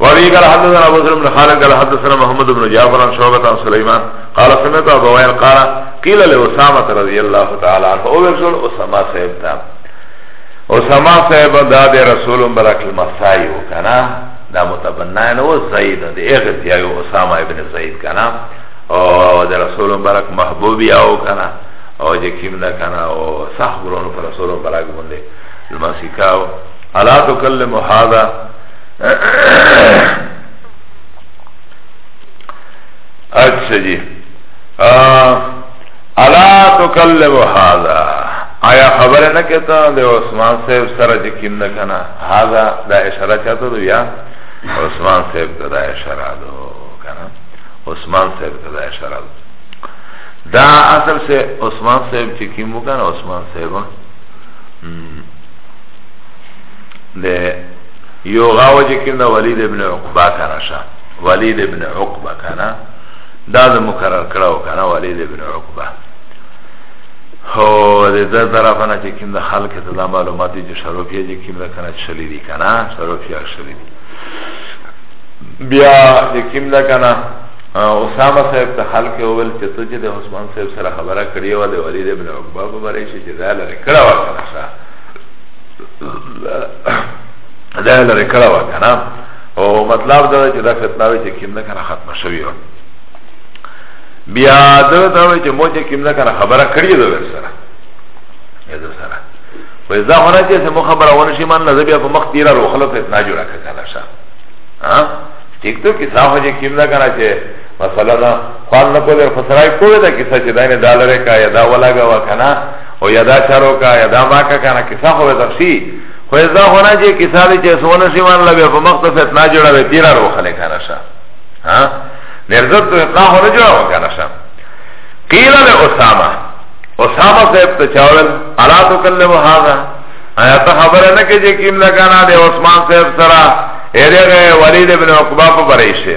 Speaker 1: وابي قال حدثنا ابو بكر بن خالد قال حدثنا محمد بن جعفر عن شعبة عن سليمان قال سمعت ابو وائل قال قيل لأسامة رضي الله تعالى عنه او رسول اسامة صاحب تا اسامة صاحب دا دے رسول مبارک المسائی و کنا دا متبنای نو زید دے اغت یا اسامة ابن زید کنا او دا رسول مبارک محبوبی او کنا او جکیم دا کنا او صحبرون پر رسول مبارک بندے المسیکاو الا تکلم هذا اچھا جی الا تکلم هذا آیا خبر نه کته د عثمان صاحب سره چې کیم نه کنه هاذا د اشاره چاته دو یا عثمان صاحب ته د اشاره دو کنه عثمان صاحب ته د اشاره دو دا اصل سے عثمان صاحب چې کیم وکنه عثمان صاحب ده یو غاوه چه کم ده ولید ابن عقبه کنه شا ولید ابن عقبه کنه دا ده مکرر کرده کنه ولید ابن عقبه هو ده ده طرفانه چه کم ده خلق ده ده معلوماتی چه شروفیه چه کم ده کنه شلی دی کنه شروفیه شلی دی بیا چه کم ده کنه اسامه صاحب ته خلق اول چې ته چې د عثمان صاحب سره خبره کړې و د ولید ابن عقبه په باره چې دا لري کړه وا کنه سا دا لري کړه وا کنه او مطلب دا چې دا فتنه وي چې کیم نه کنه ختم شوی و بیا دا دا وي چې مو چې کیم نه کنه خبره کړی دا سره یا دا سره و اذا هنا چې سمو خبره ونه شي مان نظر بیا په مخ تیرا روخلو فتنه جوړه کړه کنه سا ها ټیک ته کې صاحب چې کیم نه کنه چې مسئله دا خوان نکو در خسرائی کوئی دا کسا چه دائن دالره کا یا دا ولگا و کنا و یا دا چارو کا یا دا ماکا کنا کسا خوی تخشی خوی دا خونا چه کسا دی چه سونا شیوان لبی پا مخت فتنا جوڑا بی تیرا رو خلی کنا شا نرزت تو فتنا خونا جوڑا و کنا شا قیل لی اسامه اسامه صاحب تا چاول علا تو کل محاضا آیا تا خبر نکی چه کم لکنا دی عثمان صاحب سرا ایره غی ولید ابن عقبا پا بریشه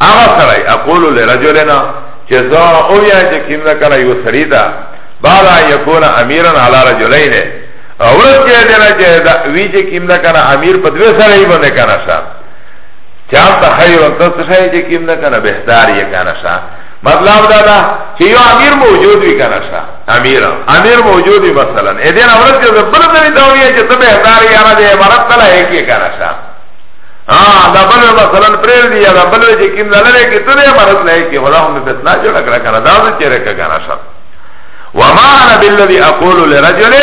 Speaker 1: اغا سرائی اقولو لرجلنا چه زا اویا چه کم دکنا یو سری دا بعد ان یکونا امیرن علا رجلین اولد چه دینا چه دا وی چه کم دکنا امیر پا دوی سرائی بنده کنا شا چام تا خیر انتا سشای چه کم دکنا بہتار یہ کنا شا مطلب دا دا چه یو امیر موجود وی کنا شا امیر امیر موجود وی مثلا ایدین اولد چه زبر سری دا اویا چه تا بہتار یارا دی عبارت تلا ایکی کنا شا ها دا بل مثلا پرېل دی یا دا بل چې کیم نه لري کې ته دې مرز نه کې خدا هم به نه جوړ کړه کنه دا چې رکه کنه شر وما انا بالذي اقول لرجل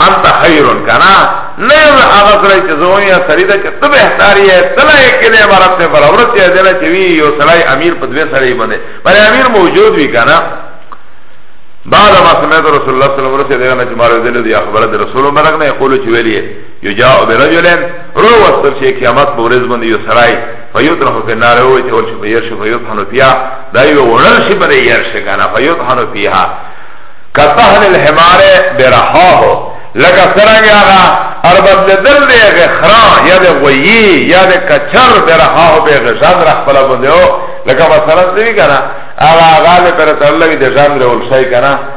Speaker 1: انت خير کنه نه هغه سره چې زویا سړی دا چې ته بهتاري یې تله یې کې دې مرز ته برابر چې دې نه چې وی یو سړی امیر په دوه سړی باندې پر امیر موجود وی کنه بعد ما سمعت رسول الله صلی الله علیه وسلم رسول الله چې مارو دې دې خبره رسول الله مرغ نه یقول چې ویلې یجاء برجلن رو وصل شي قیامت په ورځ باندې یو سړی فیطرح فی النار او چې ول شي په يرش فیطحن فیها دا یو ورل شي په يرش کنه فیطحن فیها کتحن الحمار برحاه لکه څنګه هغه اربد دل دی هغه خرا یا د غوی یا د کچر برحاه به غزان رح خپل باندې لکه مثلا دی کنه هغه هغه پر تعالی د ځان رول شي کنه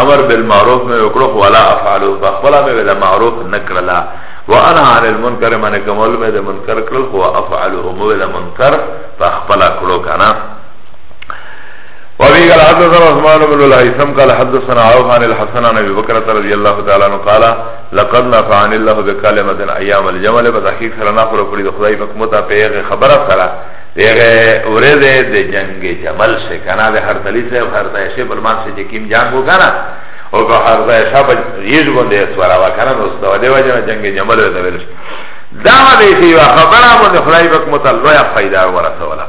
Speaker 1: امر بالمعروف میں وکڑو ولا افعلو فخبلا میں ودا معروف نکرلا وانا عن المنکر من کمول میں دا منکر کرل خو افعلو مو ودا منکر فخبلا کرو کنا وفي قال حدثنا عثمان بن الهيثم قال حدثنا عوف عن الحسن عن ابي بكر رضي الله تعالى عنه قال لقد نفعني الله بكلمه ايام الجمل بتحقيق سره نافر فريد خدای مکمتا پیغه خبره سره دیگه ورد ده جنگ جمل سه کنا ده هر تلی سه هر دایشه پر مات سه جکیم جنگو کنا او که هر دایشه با یج بنده اسوارا و کنا نستو ده وجه جنگ جمل ده ورش داما دیشی و خبرا بنده خلای بک متلویا فیدار ورسولا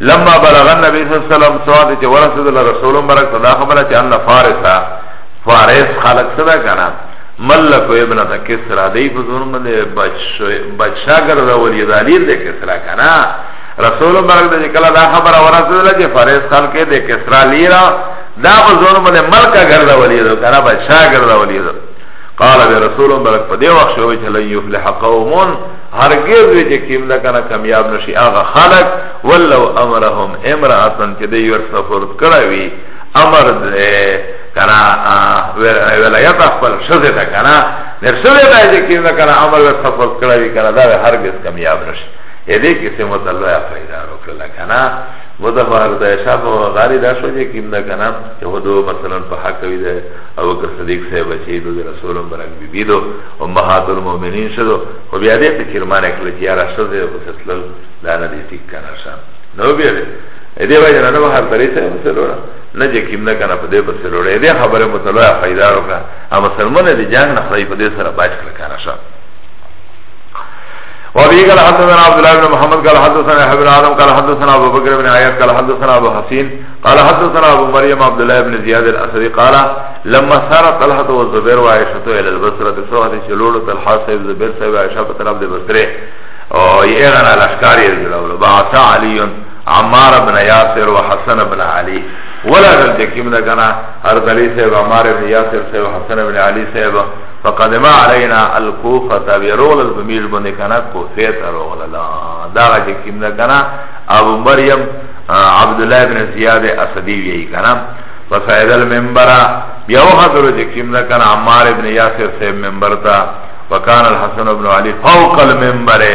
Speaker 1: لما بلغ النبی صلی اللہ علیہ وسلم سواد چه ورسد اللہ رسول مبرک صلی اللہ خبرا چه ان فارسا فارس خلق صدا کنا ملک و ابن دا کسرا دی په ظلم دی بچا ګرځا ولی دا لیر دی کسرا کنا رسول مبارک دی کلا دا خبر ورسول چې فارس خان کې دی کسرا لیرا دا په ظلم دی ملک ګرځا ولی دا کنا بچا ګرځا ولی دا قال به رسول مبارک په دی وخت شوی چې لن یفلح قومون هرگز وی چې کیم نه کنه کامیاب نشي هغه خلق ولو امرهم امراتن چې دی ور سفر کړوي امر دې کنا ولایت خپل شزه ده کنا نه شزه ده چې کینه کنا عمل ور سفر کړی کنا دا هر بیس کامیاب نشي دې کې سم ته الله فائدہ وکړه کنا مظفر د شاف او غاری دا شو چې کینه کنا چې ودو مثلا په حق وی ده او بکر صدیق صاحب چې د رسول برک بی بی دو امهات المؤمنین شدو خو بیا دې په کرمان کړ چې یاره شزه په سلسله دا نه دي ټیک کنا شان نو بیا دې وجه نه به هر طریقې سره نه چې کیم نه کنه په دې پسې وروړې دې خبره متلوه فائدہ وکړه ا مسلمان دې جنگ نه خدای په دې سره باج کړ کنه شه وابي قال حدثنا عبد الله بن محمد قال حدثنا حبر عالم قال حدثنا ابو بكر بن عياض قال حدثنا ابو حسين قال حدثنا ابو مريم عبد الله بن زياد الاسدي قال لما سار طلحه والزبير وعائشه الى البصره سوى شلول طلحه صاحب زبير صاحب عائشه بن عبد البصره او يغنا الاشكاري رجل الله بعث علي عمار ابن یاسر و حسن ابن علی ولا غل جکیم دا کنا هر دلی صاحب عمار ابن یاسر صاحب حسن ابن علی صاحب فقدما علینا الکوفه تبی رول الزمیش بنده کنا کوفه تا رول دا غل جکیم دا کنا ابو مریم عبدالله ابن زیاد اسدی ویئی کنا فسائد المنبرہ بیاو حضر جکیم دا کنا عمار ابن یاسر صاحب منبر تا وکان الحسن ابن علی فوق المنبرہ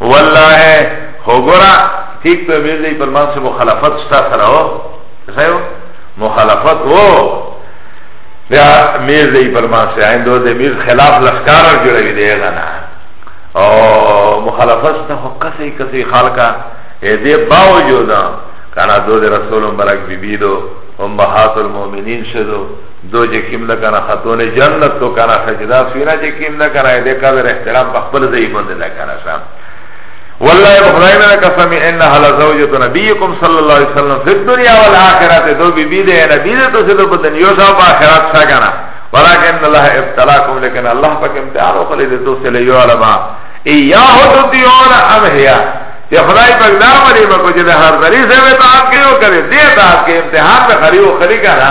Speaker 1: والله خو ګورا ٹھیک تو امیر دی پر مان سے مخالفت ستا سره او سایو مخالفت او بیا امیر دی پر مان سے ایندو دی امیر خلاف لخکار جوړوي دی غنا او مخالفت ستا خو کسي کسي خلقا دې باوجود کنا دو رسول مبارک بی بی دو امهات المؤمنین شدو دو جه کم ده کنه خطون جنت تو کنه سجده سوینا جه کم ده کنه ده قدر احترام بخبر زی بنده ده کنه شام والله بخدای من قسم انها لزوجه نبیکم صلی الله علیه وسلم فی الدنیا والآخرت دو بی بی ده نبی ده تو سدو بدن یو شاو پا آخرت شا کنه ولكن الله ابتلاكم لكن الله پاک امتحان وکړي د تو سره یو علما ایاه تو دیون ام هيا چې خدای پاک دا مری مکو چې د هر ذری زمه ته اپ کېو کړي دې ته اپ کې امتحان ته خريو خري کړه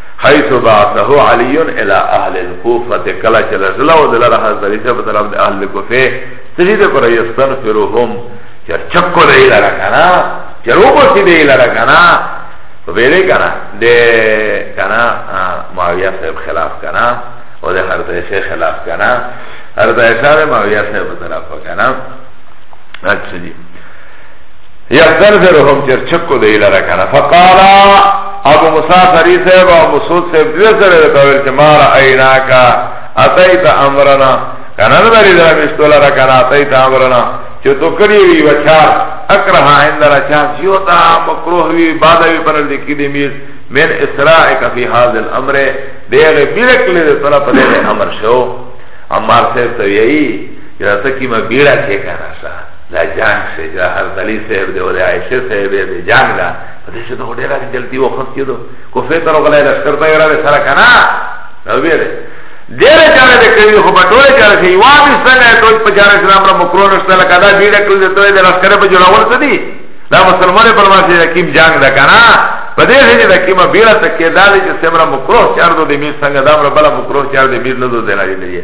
Speaker 1: حيث بعثه علي الى اهل الكوفه کلا چلا زلا و دلاره حضرت علي صاحب طرف د اهل کوفه سجده پر یستنفرهم چر چکو دی لاره کنا چر وبسی دی لاره کنا ویلی کنا دی کنا معاویه صاحب خلاف کنا و دی حضرت عيسى خلاف کنا حضرت عيسى معاویه صاحب طرف کنا اچھا جی یستنفرهم چر چکو دی لره کنه فقالا ابو مسافری صاحب او مسعود صاحب دوی سره ویل چې ما راینا کا اتیت امرنا کنه نه لري دا مشتو لره کنه اتیت امرنا چې تو کړی وی وچار اکرها عندنا چا یو تا مکروه وی بعد وی پر لیکي دی میز من اسرائک فی هذا الامر دیغه بیرک له طرف دې امر شو عمار صاحب ته یی یا تکی ما بیړه کې کنه دا جنگ شي دا هر دلی صاحب دی او د عائشه صاحب دی جنگ دا په دې چې نو ډیر راځي جلتی وخت کېدو کو فه تر غلای لشکر ته را سره کنه نو ویره ډیر چاره دې کوي خو په ټوله چاره شي وا دې څنګه ټول په چاره سره امر مکرون سره لکه دا ډیر کړل دې ته د لشکر په جوړول څه دي دا مسلمان پر واسه رقیب جنگ دا کنه په دې چې دا کیما بیره تکې دا دې چې سمره مکروه چار دو دې می څنګه دا بل مکروه چار دې میر نه دو دې نه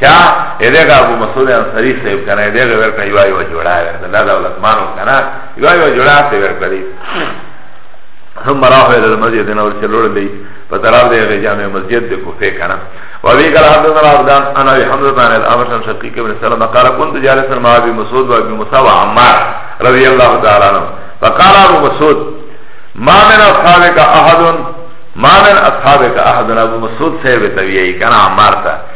Speaker 1: چا اده کا ابو مسعود انصاری صاحب کنا اده غیر کا یو یو جوڑا ہے دا دولت مانو کنا یو یو جوڑا سے ور کلی ثم راح الى المسجد نور چلوڑ لی فتراب دے غی جامع مسجد دے کوفے کنا وابی قال حدثنا العبدان انا ابي حمزه عن الامر عن شقيق بن سلمة قال كنت جالسا مع ابي مسعود وابي موسى وعمار رضي الله تعالى عنهم فقال ابو مسعود ما من اصحابك احد ما من اصحابك احد ابو مسعود صاحب تبعي كان عمار تا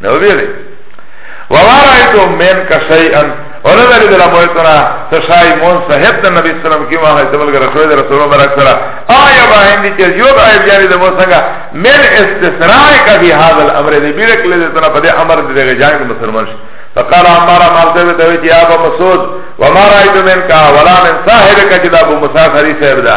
Speaker 1: نو ویلی وما رأيتو من کا شیئن ولو دلی دلا مویتنا تشای مون صحب دا نبی سلام کی ماها سبل گر رسول دا رسول مبرک سرا آیا با هندی چیز یوگ آیا جانی دا موسنگا من استثنائی کا فی حاضر الامر دی بیرک لیدی تنا پدی امر دی دیگه جانگ مسلمان شد فقال عمارا مالتوی توی چی آبا مسود وما رأيتو من کا ولا من صاحب کا جدا بو مسافری صاحب دا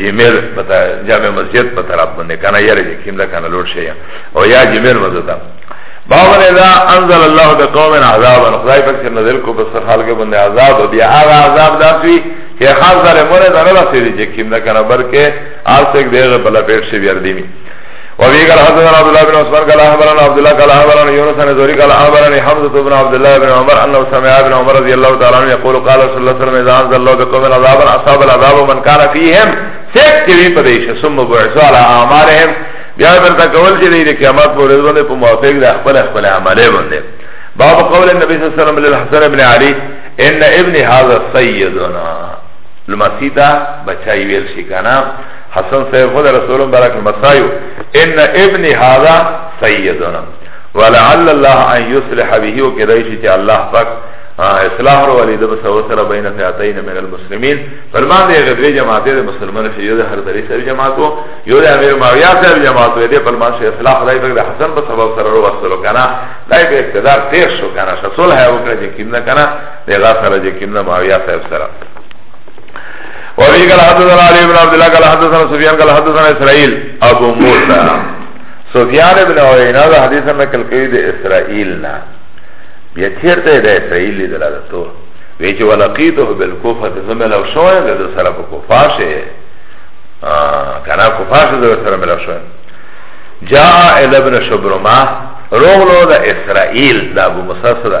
Speaker 1: جمیل پتا جامع مسجد په طرف باندې کنه یاره چې کیم دا کنه لوټ شي او یا جمیل مسجد ته باور اذا انزل الله بقوم عذابا خدای پاک چې نازل کو بس خلق باندې عذاب بیا هغه عذاب داسوي چې خاص دره مره دره رسېږي چې کیم دا کنه بلکې آل تک دغه بل پیټ شي بیا دې وابي قال حدثنا عبد الله بن عثمان قال اخبرنا عبد الله قال اخبرنا يونس بن زوري قال اخبرني حمزه بن عبد الله بن عمر انه سمع ابن عمر رضي الله تعالى عنه يقول قال صلى الله عليه وسلم اذا انزل الله بقوم عذابا اصاب العذاب من كان فيهم سكتي بديش ثم بعثوا على اعمالهم بیا ورته کول چې د قیامت پر ورځ باندې په موافق د خپل خپل عمله باندې باب قول النبي صلی الله علیه وسلم للحسن ابن علي ان ابن هذا سيدنا لمسیتا بچای ویل شي کنه حسن صاحب خود رسول مبارک مسایو ان ابن هذا سیدنا ولعل الله ان يصلح به وكذلك چې الله پاک اصلاح رو علی دب سو سر بین فیاتین من المسلمین فرمان دی غدوی جماعت دی مسلمان شی یو دی حضرت علی صاحب جماعتو یو دی امیر معاویہ صاحب جماعتو دی فرمان شی اصلاح خدای پاک دی حسن په سبب سره رو وصلو کنا دای په اقتدار تیر شو کنا شسول ہے وکړه چې کیمنا کنا دی غا سره چې کیمنا معاویہ صاحب سره وفي قال حدثنا علي بن عبد الله قال حدثنا سفيان قال حدثنا اسرائيل ابو موسى سفيان بن عيينة ده حديث نقل کوي د اسرائيل نه بیا چیرته د اسرائيل لیدل ده تو وی چې ولقيته بالكوفه د زمل او شوه د سره په کوفاشه کنه کوفاشه د سره مل شوه جاء الى ابن شبرمه رغلو د اسرائيل د ابو موسى سره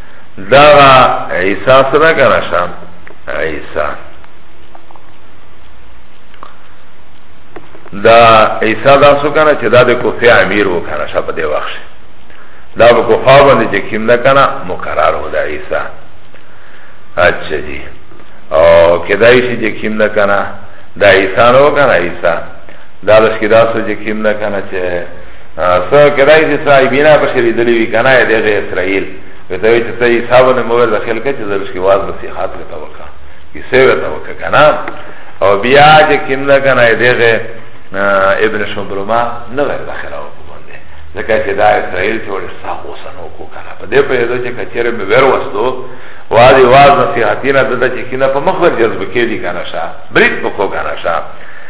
Speaker 1: دغه عیسی سره کنه شان عیسی دا عیسی دا سو کنه چې دا د کوفه امیر و کنه شپ دی وخت دا په کوفه باندې چې کیم نه کنه مقرر و دا عیسی اچھا جی او کدای شي چې کیم نه کنه دا عیسی نو کنه عیسی دا لس کې دا سو چې کیم نه کنه چې سو کدای چې سای بنا په شری دلی وی کنه دغه اسرائیل وته وی چې سای صاحب نه مور داخل کړ چې زرش کې واز نصيحت وته وکا کیسه وته وکا کنه او بیا چې کیم دا کنه دغه ابن شبرما نه غیر داخل او باندې ځکه چې دا اسرائیل چې ور ساغو سنو کو کنه په دې په یوه چې کچره به ور وستو وادي واز نصيحتینا دته چې کینه په مخ ور جذب کې دي کنه شاه بریټ په کو کنه شاه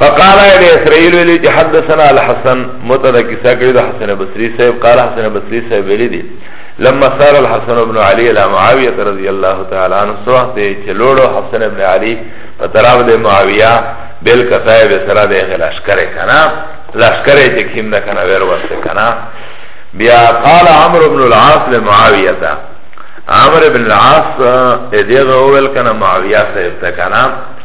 Speaker 1: فقال ابن اسرائيل ولي چې حدثنا الحسن متدا کیسه کړی د حسن بصری صاحب قال حسن بصری صاحب ویلی دی لما سار الحسن ابن علي الى معاويه رضي الله تعالى عنه سوحت چې لوړو حسن ابن علي په طرف د معاويه بل کتای به سره د غلاش کرے کنا لاش کرے چې کیم نه کنا ور ورته کنا بیا قال عمرو ابن العاص لمعاويه تا عمرو ابن العاص دغه اول کنا معاويه صاحب تا کنا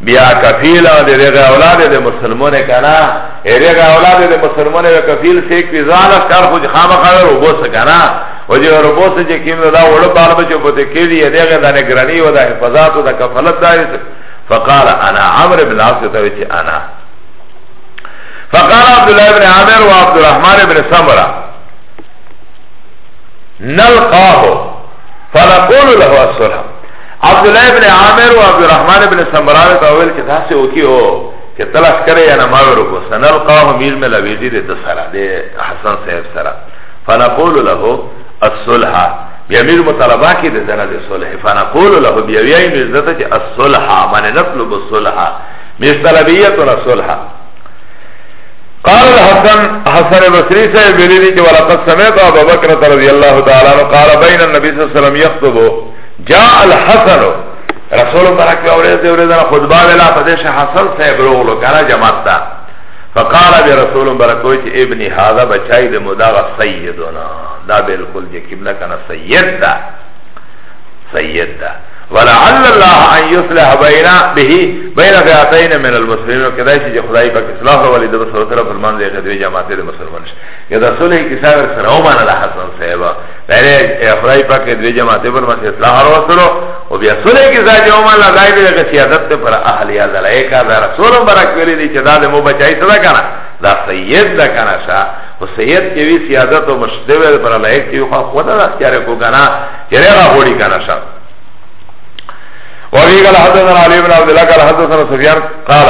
Speaker 1: بیا کفیل او دی دیغه اولاد دی مسلمونه کنا ای دیغه اولاد دی مسلمونه و کفیل سیک پی زالف کار خود خامه خواهی رو بوس کنا و جی رو بوس جی کیم دا وڑو بال بچو پتی کلی ای دیغه دا نگرانی و دا حفظات و دا کفلت دا ایسا فقال انا عمر بن عاصی تاوی چی انا فقال عبدالله بن عامر و عبدالرحمن بن سمرا نلقاه فنقول له السلام عبدالله ابن عامر و عبدالرحمن ابن سمران تاویل که تاسه اوکی او که تلاش کرے یا نماورو کو سنلقاه میر میں لویدی دے دسرا دے حسن صاحب سرا فنقول له الصلحہ بیا میر مطالبہ کی دے دنا دے صلح فنقول له بیا ویای مزدتا چه الصلحہ من نطلب الصلحہ میر طلبیتنا صلحہ قال الحسن حسن بصری صاحب بلیدی چه ولقد سمیت ابو بکر رضی اللہ تعالی قال بین النبی صلی اللہ علیہ وسلم یخطبو جاء الحسن رسول مبارک به اورید دی اورید خطبه ویلا پدیش حسن صاحب روغلو کنا جماعت تا فقال بی رسول مبارک وی چه ابنی هذا بچای دی مداغ سیدنا دا بلکل جی کبنا کنا سید دا سید دا ولعل الله ان يصلح بين به بين فئتين من المسلمين وكذا شيء خدای پاک اصلاح ولې د بسوتره فرمان دی غدوی جماعت د مسلمان شه کدا صلح کی سره سره او معنا د حسن صاحب پہلے افرائی پاک کے دوی جماعتے پر مس اصلاح رسولو و بیا سلے کی زا جو من لدائی بے لگا سیادت پر اہل یا دلائی کا دا رسولم برک ویلی دی چه دا دے مو بچائی صدا کنا دا سید دا کنا شا و سید چه وی سیادت و مشتوی پر لائق چه وی خواہ خود دا اختیار کو کنا چه ریغا خوڑی کنا شا وفی قال حدثنا علی بن عبداللہ قال حدثنا سفیان قال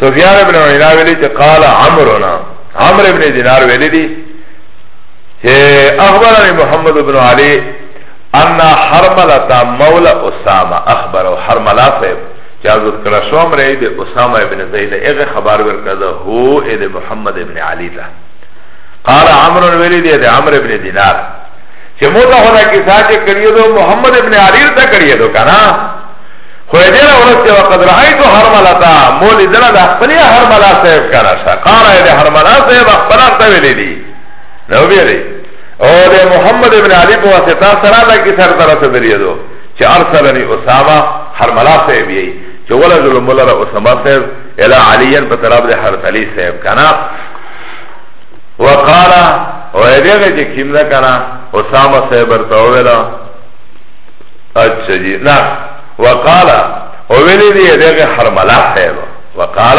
Speaker 1: سفیان بن عینا ویلی چه قال عمرنا عمر بن دینار ویلی دی اخبرني محمد بن علي ان حرملة مولى اسامه اخبره حرملة صاحب چه حضرت کرشوم رئی ده اسامه ابن زید اغه خبر ورکده هو اید محمد ابن علی ده قال عمر ولی ده ده عمر ابن دینار چه موتا خدا کسا چه کریه ده محمد ابن علی ده کریه ده کنا خوی دینا ورس چه وقت رئی تو حرملتا مولی دنا ده اخبری حرملا صاحب کنا شا قال اید حرملا صاحب اخبرا تاویلی دی نو بیا دی او د محمد ابن علی په واسطه سره د کی سر تر سره دریدو چې ارسلنی اسامه هر ملا صاحب یی چې ولا ظلم ولا اسامه صاحب الی علی په طرف د حضرت علی صاحب کنا وقال او دغه چې کیم نه کنا اسامه صاحب ورته ویلا اچھا جی نه وقال او ویلی دی دغه هر ملا صاحب وقال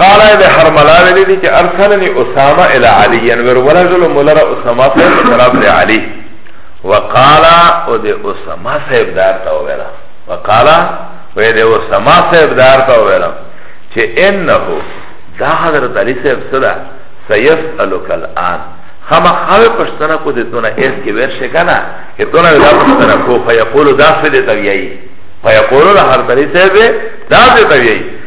Speaker 1: قال ابي حرملا ویلی دی چې ارسلني اسامه الى علي ور ورجل مولر اسامه صاحب طرف دی علي وقال او دی اسامه صاحب دار تا ویلا وقال و دی اسامه صاحب دار تا ویلا چې انه دا حضرت علي صاحب صدا سيسالك الان خما خواه پشتنا کو دی تونا ایس کی ورشه کنا که تونا دا پشتنا کو فیقولو دا سده تبیعی فیقولو دا حضرت علی صاحب دا سده تبیعی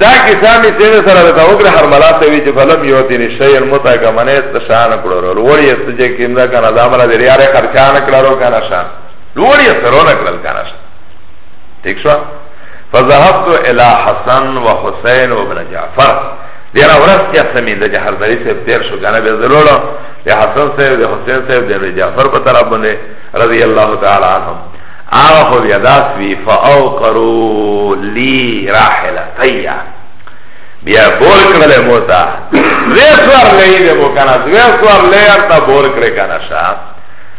Speaker 1: دا کسا می سیده سره ده تا وکر حرملا سوی چه فلم یوتینی شیل متا که منه استشان کلو رو لوری است چه کم ده کنه دامرا ده ریاره خرچان کلو رو کنه شان لوری است رو نکلل کنه شان ٹھیک شو فذهبت الى حسن و حسین و ابن جعفر دینا ورس کیا سمین ده جهر دری سیب تیر شو کنه به ذلولو ده حسن سیب ده حسین سیب ده جعفر پتر ابنه رضی اللہ تعالی عنهم آغا خو بیا داس وی فاوقرو لی راحلتیا بیا بور کړل مو تا دوی سوار لئی دی مو کنا دوی سوار لئی ارتا بور کړی کنا شا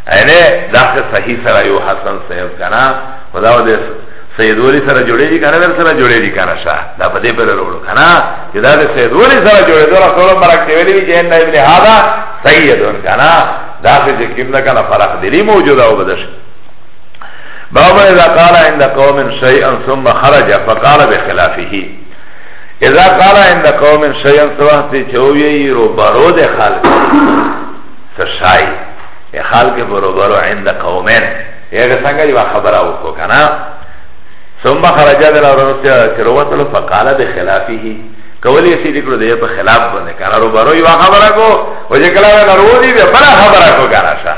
Speaker 1: اینه داخل صحیح سره یو حسن صحیح کنا خدا و دیس سید ولی سره جوړی دی کنه ور سره جوړی دی کنه شاه دا په دې پر وروړو کنه چې دا د سید ولی سره جوړی دا رسول مبارک دی ویلی چې ان ابن هاذا سیدون کنه دا چې کوم نه کنه فرق دی موجوده او بدش باب اذا قال عند قوم شيئا ثم خرج فقال بخلافه اذا قال عند قوم شيئا سوحتی چویی رو برو ده خلق سشای ای خلق برو برو عند قومین یه سنگا یو خبر او کو کنا ثم خرج دل رسول چروتل فقال بخلافه کولی سی دکلو ده په خلاف باندې کنا رو برو یو خبر کو وجه کلا نه رو دی به بلا خبر کو کنا شاه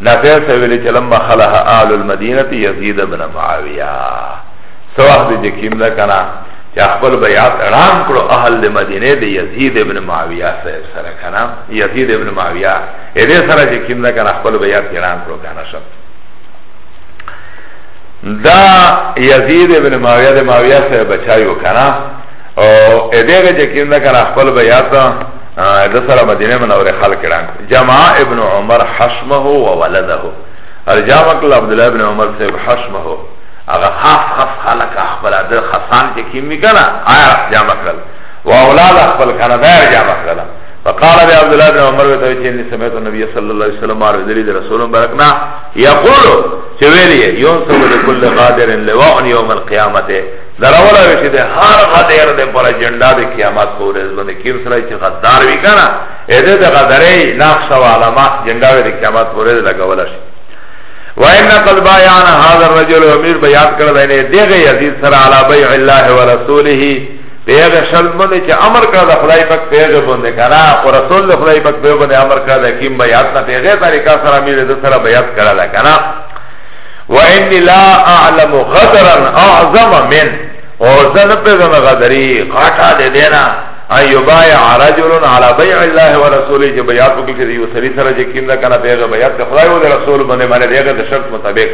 Speaker 1: نافع سے ویلی چه لما خلح اعل المدینت یزید بن معاویہ سو وقت جه کم ده کنا چه اخبر بیعت رام کرو احل ده مدینه ده یزید ابن معاویہ صاحب سر کنا یزید ابن معاویہ ایده سر جه کم ده کنا اخبر بیعت رام کرو کنا شب دا یزید ابن معاویہ ده معاویہ صاحب بچایو کنا او ایده جه کم ده کنا اخبر بیعت ده سره مدینه منوره خلق کران جمع ابن عمر حشمه و ولده الجامع کل عبدالله ابن عمر صاحب حشمه اغا خاص خاص خلق اخبلا ده خسان چه کمی کنا آیا جامع کل و اولاد اخبر کنا دایر جامع کلا فقال بي عبد الله بن عمر وتوي چې اني سمعت النبي صلى الله عليه وسلم عرض لي رسول برکنا يقول چې ویلي يوم سبل كل غادر لواء يوم القيامه دراولا وی چه ده هر غدیر ده پر جنده ده قیامت پورز بنده کیم سرائی چه غدار وی کنا ایده ده غدره نقش و علامات جنده وی ده قیامت پورز لگولا شی و این نقل بایان حاضر رجل امیر بیان کرده اینه دیغ یزید سر علا بیع اللہ و رسوله پیغه شرط بنده چه امر کرده خدای پک پیغه بنده کنا و رسول ده خدای پک پیغه بنده امر کرده کیم بیعت نا پیغه طریقه سر امیر ده سر بیعت کرده کنا وإني لا أعلم غدرا أعظم من وزن بزن غدري غطا دي دينا أن يبايع رجل على بيع الله ورسوله جي بيعت بكل كذي يسري سر جي كيم دا كان بيغ بيعت خدای و رسول بنده مانا بيغ دا شرط مطابق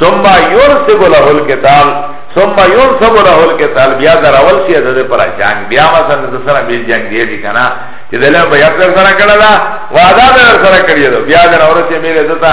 Speaker 1: ثم ينصب له القتال ثم ينصب له القتال بیا در اول سی ده پر جنگ بیا مثلا د سره بیل جنگ دی دی کنه چې دلته بیا پر سره کړه دا وعده در سره کړی دا بیا در اول سی میره دتا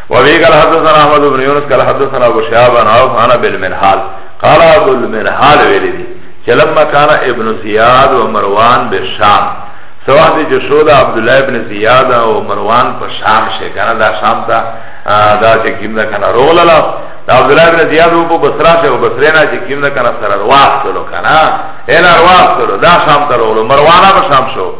Speaker 1: وابي قال حدثنا احمد بن يونس قال حدثنا ابو شهاب عن عوف عن ابي المنهال قال ابو المنهال ویلی دی چه لما کان ابن زیاد و مروان به شام سواحد جو شو دا عبدالله ابن زیاد و مروان پا شام شه کانا دا شام تا دا چه کم دا کانا روغ للا دا عبدالله ابن زیاد و پا بسرا شه و بسرینا چه کم دا کانا سر ارواح سلو کانا این ارواح سلو دا شام تا روغ لو مروانا پا شام شو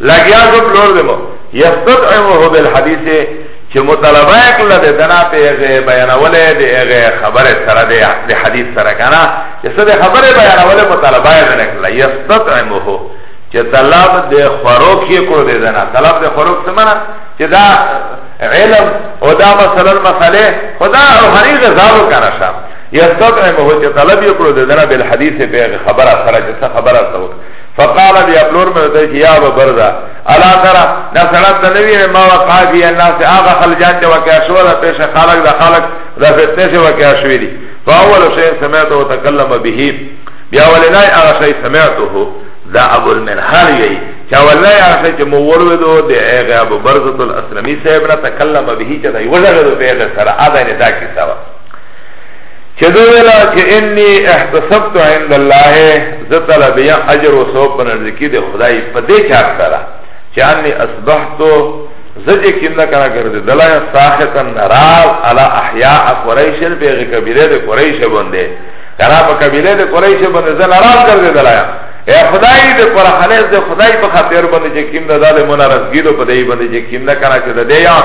Speaker 1: لگیا جو بلور دمو یستدعمه بالحدیث چه مطالبه اکلا ده دنا پی اغی بیانوله ده اغی خبر سر ده حدیث سر کنا چه سر ده خبر بیانوله مطالبه دن اکلا یستدعمه چه طلب ده خروک یه کرو ده دنا طلب ده خروک سمنا چه ده علم او دا مثلا مسئله خدا روحانی غزالو کنا شام یستدعمه چه طلب یه کرو ده دنا بالحدیث پی اغی خبر سر جسا خبر سر فقال بیا پلور مې وته چې یا ابا برزه الا ترى دا سړی ته نوی نه ما وقع فی الناس هغه خلجان چې واقع شو دا پیش خلق دا خلق دا فتنه چې واقع شوې دي فاول شيء سمعته وتكلم به بیا ولنای هغه شی سمعته دا ابو المنهال یی چې ولنای هغه شی چې مو ورودو د هغه ابو برزه الاسلمي صاحب نه تکلم به چې دا یو ځای د پیغه سره اده نه دا کیسه چه دو ویلا چه انی احتسبت عند الله زتلا بیا اجر و ثواب پنردکی ده خدای پا ده چار سرا چه انی اصبحتو زجه کنده کنا کرده دلایا ساختا نراز علا احیاء قریش بیغ کبیره ده قریش بنده کنا پا کبیره ده قریش بنده زن نراز کرده دلایا اے خدای دے پر خلیص دے خدای پا خاطر بنده چه کم ده داده منارزگی دو پا ده بنده چه کم ده کنا چه ده ده یا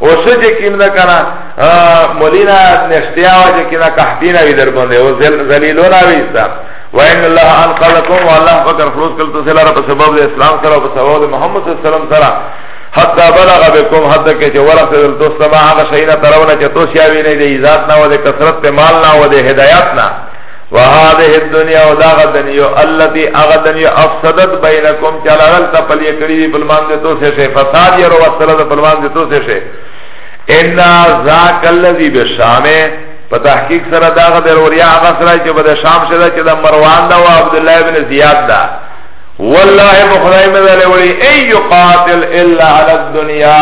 Speaker 1: او سو چه کم ده کنا مولینا نشتیاو چه کنا قحطینا وی در بنده او زلیلونا ویستا وین اللہ انقلکم و اللہ فکر خلوص کلتو سلارا پا سبب ده اسلام سرا پا سبب ده محمد صلی اللہ علیہ وسلم سرا حتی بلغ بکم حتی که چه ورخ دل تو سما آغا شئینا ترونا چه تو سیاوی نی ده ایزات نا و ده کسرت مال نا و ده هدایات نا وهذه الدنيا وداغ دنيو التي اغ دنيو افسدت بينكم چلا غلطه پلی کړی دی بلمان دې تو سے فساد یې ورو سره د بلمان دې تو سے ان ذاک الذي بشامه په تحقیق سره داغه د وریا هغه سره چې بده شام شدا چې د مروان دا او عبد الله ابن زیاد دا والله بخدای مې دلې وړي اي يقاتل الا على الدنيا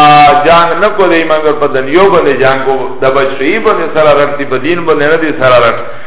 Speaker 1: جنگ نه کوي مګر په دنیا باندې جنگ کو د بچي باندې سره رکھتی په دین باندې نه دي سره رکھتی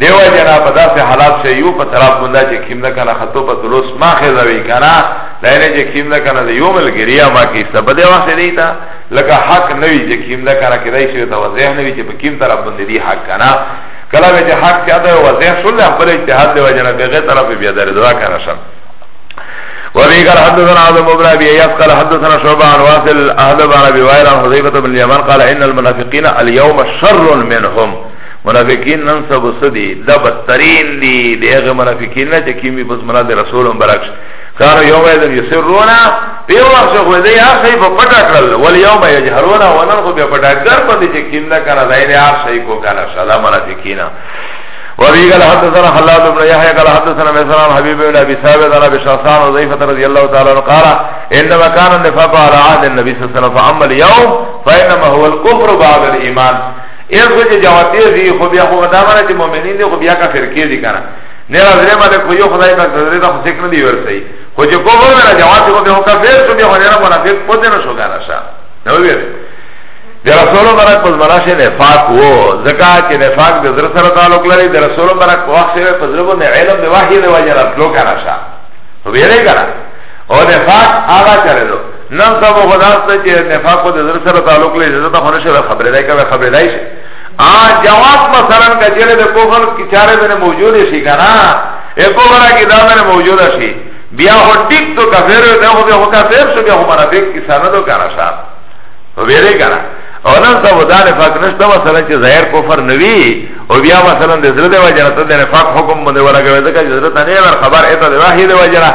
Speaker 1: دیو جنا په داسې حالات شي یو په طرف بندا چې کیم نه کنه خطو په تلوس ما خزوي کنه دا نه چې کیم نه کنه یو مل ګریا ما کې څه بده وخت دی تا لکه حق نه وی چې کیم نه کنه کدای شي ته وضاح نه وی چې په کیم طرف بند دی حق کنه کله به چې حق کیا ده وضاح شول له خپل اجتهاد دی وجنه به طرف بیا در دوا کنه شم وفي قال حدثنا عبد بن ابي اياس قال حدثنا شعبة عن واصل اهل بن ابي وائل عن حذيفة بن اليمان قال ان المنافقين اليوم شر منهم منافقین نن سبا سدی دا بدترین دی دیغه منافقین نه چې کیمی پس منا د رسول برکش کار یوم یذن یسرونا په وخت خو دې هر شی په پټا کړل ول یوم یجهرونا ونن خو په پټا کړ په دې چې کیم نه کنه دای نه هر شی کو کنه سلام منافقین وابي قال حدثنا خلاد بن يحيى قال حدثنا مسلم حبيب بن ابي ثابت عن ابي شعثان وضيفه رضي الله تعالى عنه قال انما كان النفاق على عهد النبي صلى الله عليه وسلم فاما اليوم فانما هو الكفر بعد الايمان ایر خو چې جواتې دي خو بیا خو دا معنی چې مؤمنین دي خو بیا کافر کې دي کنه نه راځي مله خو یو خدای پاک درې ته خو څنګه دی ورسي خو چې کومه نه جواب خو به کافر شو بیا خو نه منافق پته نه شو کنه شا نو ویل د رسول مبارک په زمانہ کې نفاق وو زکا چې نفاق د زر سره تعلق لري د رسول مبارک په وخت کې په زړه باندې علم د وحی د وجه راتلو کنه شا ویلې کنه او نفاق آغا چره دو نم تا بو خداستا چه نفاق خود ذر سر تعلق لی جزتا خونشه ده خبر دائی که به خبر دائی شه آن جواز مثلا کچره ده کفر کچاره بینه موجود شی کنا ای کفر اکی دا بینه موجود شی بیا خو ټیک تو کافر ده خو بیا خو کافر شو بیا خو منافق کسا ندو کنا شا خو بیره کنا او نن تا بو دا نفاق نشتا مثلا چه ظاهر کفر نوی او بیا مثلا ده ذر ده وجنه تا ده نفاق حکم بنده ورگوه ده که جزتا نیور خبر ایتا ده واحی ده وجنه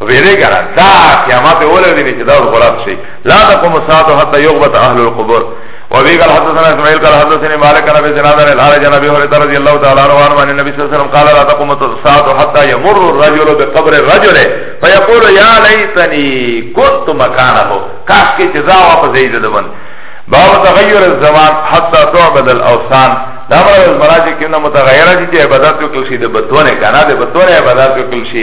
Speaker 1: ویده کنه دا قیامت اوله دی چې دا غلط شي لا تقوم الساعه حتى يغبط اهل القبور وابي قال حدثنا اسماعيل قال حدثني مالك عن ابي زناد عن الحارث عن ابي هريره رضي الله تعالى عنه عن النبي صلى الله عليه وسلم قال لا تقوم الساعه حتى يمر الرجل بقبر الرجل فيقول يا ليتني كنت مكانه كاش كي جزاء واپس زيد دبن باب تغير الزمان حتى تعبد الاوثان دا مراد مراجع کنا متغیرہ دی عبادت کو کلشی دے بتونے کنا دے بتونے عبادت کو کلشی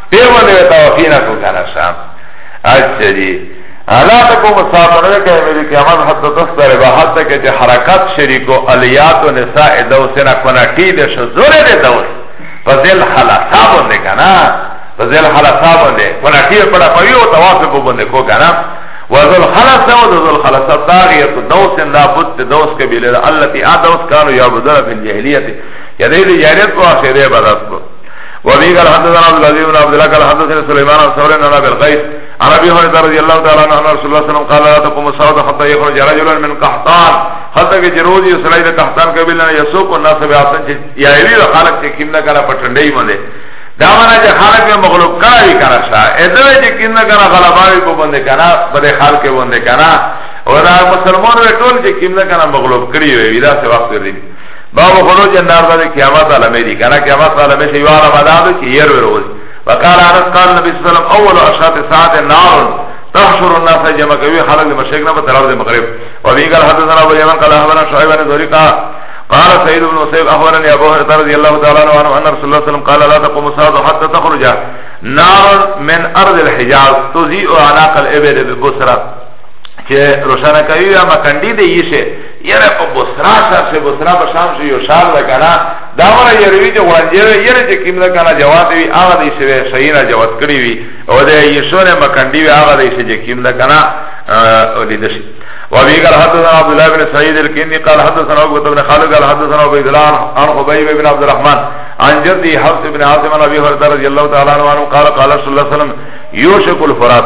Speaker 1: پیغمبر نے توفی نہ کو کنا شا اچھا جی الا تکو مسافر ہے کہ میری قیامت حد تستر بہت تک کہ حرکت شریک و الیات و نساء دوسنا کنا ٹی دے شزور دے دوس فضل حلا صاحب نے کنا فضل حلا صاحب نے کنا ٹی پڑا پوی و توافی کو بندے کو کنا وذل خلص و ذل خلص طاغیت دوس لا بد دوس قبیلہ اللہ تی آ دوس کانو یا بدر فی الجہلیت یا دے جہلیت کو آخر دے بدر وابي قال حدثنا عبد العزيز بن عبد الله قال حدثنا سليمان عن ثور عن ابي القيس عن ابي هريره رضي الله تعالى عنه ان رسول الله صلى الله عليه وسلم قال لا تقوم الصلاه حتى يخرج رجل من قحطان حتى کہ جروز یہ سلائی دے قحطان قبیلہ نے یسوق الناس بے حسن چھ یا ایلی دا خالق چھ کیمنا کرا پٹھنڈے مندے دا منا چھ خالق میں مغلوب کرا ہی کرا شا ادوے چھ کیمنا کرا غلباوی کو بندے کنا بدے خالق کے بندے کنا اور مسلمان وے ٹول چھ کیمنا کرا مغلوب کری ہوئے ویدا سے وقت دی باب خروج النار دا قیامت علامه دی کنه قیامت علامه شی یو علامه دا چې ير وروز وقال انس قال النبي صلى الله عليه وسلم اول اشراط ساعه النار تحشر الناس جمع کوي خلق د مشرق نه په طرف د مغرب او وی قال حدثنا ابو يمن قال اخبرنا شعيب بن زهري قال قال سيد بن مسيب اخبرني ابو هريره رضي الله تعالى عنه ان رسول الله صلى الله عليه وسلم قال لا تقوم الساعه حتى تخرج نار من ارض الحجاز تضيء عناق الابل ببصره چه روشنه کوي یا مکندی دی یشه یره په بصرا شار شه بصرا په شام شه یو شار ده کنه دا وره یروی چې غوانجه وی یره چې کیم ده کنه جواد وی هغه دی شوی شهینا جواد کړی وی او د یشونه مکندی وی هغه دی چې کیم ده کنه او دې دشي وابي قال حدثنا عبد الله بن سعيد الكندي قال حدثنا ابو بن خالد قال حدثنا ابو ذلال عن خبيب بن عبد الرحمن عن جدي حفص بن عاصم عن ابي هريره رضي الله تعالى عنه قال قال رسول الله صلى الله عليه وسلم يوشك الفرات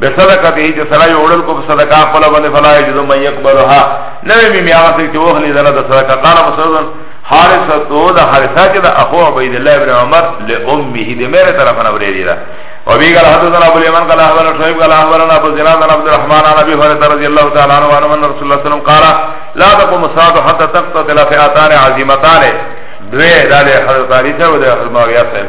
Speaker 1: به صدقه ته چې سره یو وړل کو صدقه خپل باندې فلا یجد من یقبلها نوې می میاغه ته چې وخلی دنه د صدقه قال مسعود حارثه تو د حارثه کې د اخو عبید الله ابن عمر له امه دې مېره طرف نه ورې دي وبي قال حدثنا ابو اليمن قال اخبرنا شعيب قال اخبرنا ابو زناد عن عبد الرحمن عن ابي هريره رضي الله تعالى عنه وعن رسول الله صلى الله عليه وسلم قال لا تقوم الساعه حتى تقتتل فئتان عظيمتان دوه داله حضرت علی صاحب او حضرت معاویه صاحب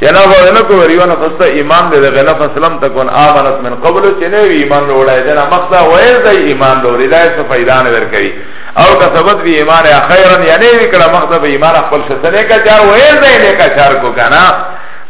Speaker 1: چنا وغنه کو وریو نه فستا ایمان دې دغه نه فسلم تکون امانت من قبل چې نه وی ایمان لوړای دې نه مخدا وای دې ایمان لوړی دای څه فائدہ نه ور کوي او که سبب وی ایمان اخیرا یعنی وی کړه مخدا به ایمان خپل څه نه کا چار وای دې نه کا چار کو کنه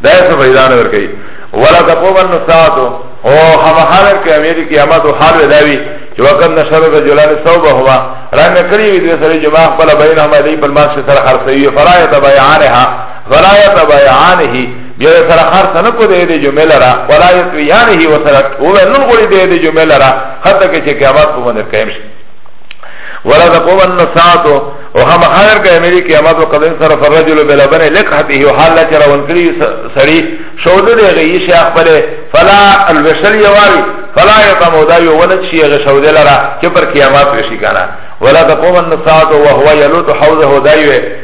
Speaker 1: دای څه فائدہ نه ور کوي ولا تقوبن ساعتو او هم حالر کې امیر قیامت او حال وداوی چې وقت نشر رجلان صوبه هوا رنگ کړی وی دې سره جماع خپل بینهما دی بل ما سره خرڅوي فرایت بیانها ولا يتبايعانه بیا سره خرڅ نه کو دی دی جمله را ولا يتبيانه وسره او نن غړي دی دی جمله را حتی کې چې قیامت په باندې قائم شي ولا تقوم النساء او هم خیر که امری قیامت و قدم سره فرجل بلبن لقحته و حال لچه روان کری سری شوده ده غیی شیخ بله فلا الوشل یواری فلا یطمو دا یو ولد شی غی شوده لرا که پر قیامت وشی کانا ولا تقوم النساء و هو یلوت حوزه دایوه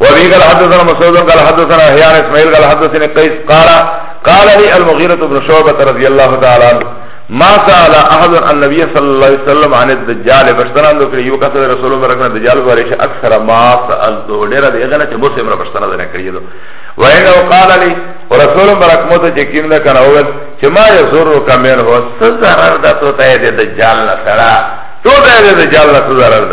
Speaker 1: وابي قال حدثنا مسعود قال حدثنا احيان اسماعيل قال حدثني قيس قال قال لي المغيرة بن شعبة رضي الله تعالى عنه ما سأل احد النبي صلى الله عليه وسلم عن الدجال بشتنا دو کلی یو کس رسول الله رکنا دجال بارے چھ اکثر ما سأل دو ډیر دی غنه چھ موسی مر بشتنا دنے کړی دو وینه قال لي رسول الله رکمو ته یقین نه کنه اول چھ ما یزور کمن هو سزا رد تو ته دجال نه سرا تو ته دجال نه سزا رد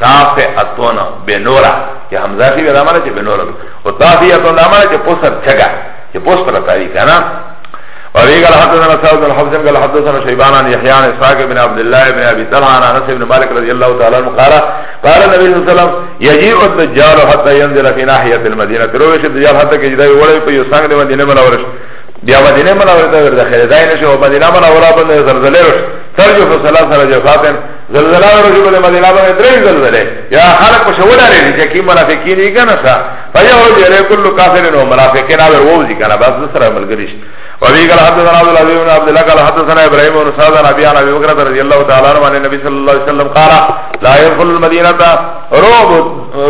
Speaker 1: تافئتون بنورا چه حمزه خی ویدا مانا چه بنورا و تافئتون دا مانا چه پسر چگا چه پس پر تاوی کنا وابي قال حدثنا سعد بن حفص قال حدثنا شيبان عن يحيى عن اسحاق بن عبد الله بن ابي طلحه عن انس بن مالك رضي الله تعالى عنه قال قال النبي صلى الله عليه وسلم يجيء الدجال حتى ينزل في ناحيه المدينه تروش الدجال حتى كجدا يولي في يسانغ دي مدينه منورش بیا مدینه منوره ته ورته خیردای نشه او مدینه منوره باندې زلزلې وش ترجو فصلا سره جفاتن زلزله ورځي بل مدینه باندې درې زلزله یا خلق په شوړه لري چې کی منافقین یې کنه سا فیو جره کل کافر نو منافقین اور ووزي کنه بس سره ملګری شي وفي قال حدثنا عبد العزيز بن عبد الله قال حدثنا ابراهيم بن سعد عن ابي عن ابي بكر رضي الله تعالى عنه عن النبي صلى الله عليه وسلم قال لا يدخل المدينه رعب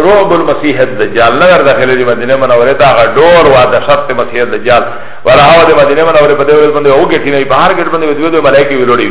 Speaker 1: رعب المسيح الدجال نظر داخل دي مدينه منوره تا غدور وا د شرط مسيح الدجال وراه د مدينه منوره په دې ورځ باندې اوګه کینې بهر ګټ باندې دوی د ملائکه ویلوړي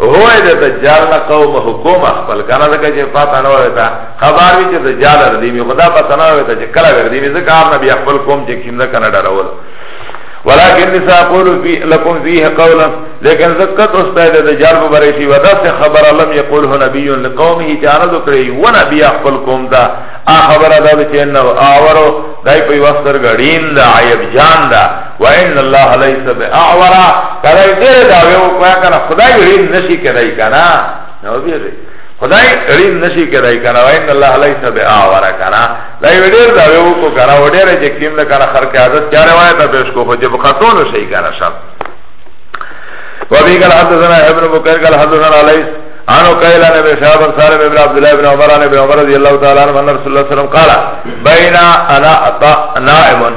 Speaker 1: هو د دجال نه قوم حکومت خپل کنه لکه چې پاته نه وای تا خبر وی چې دجال ور دی می خدا پاته نه وای تا چې کله ور دی می ځکه نه بیا خپل قوم چې کیمره کنه ډارول ولكن ساقول في لكم فيه قولا لیکن زکت استاد د جار مبارک شي ودا سے خبر لم يقول هو نبي لقومه جانو کړی و نبي خپل قوم دا ا خبر دا چې نو اور دای په واسطر غړین دا عیب جان دا وان الله ليس باعور کله دې دا یو کوه کنه خدای رین نشي کړای کنه نو دې خدای رین نشي کړای کنه وان الله ليس باعور کنه دا یو ډېر دا یو کو کنه وړې رې کیم نه کنه خر کې عادت چا روایت پیش کو خو چې بخاتون شي کنه شپ وبي قال حدثنا ابن بكر قال حدثنا عليه عنو قيل عن ابن شهاب صار ابن عبد الله بن عمر عن ابن عمر رضي الله تعالى عنه ان رسول الله صلى الله عليه وسلم قال بين انا نائم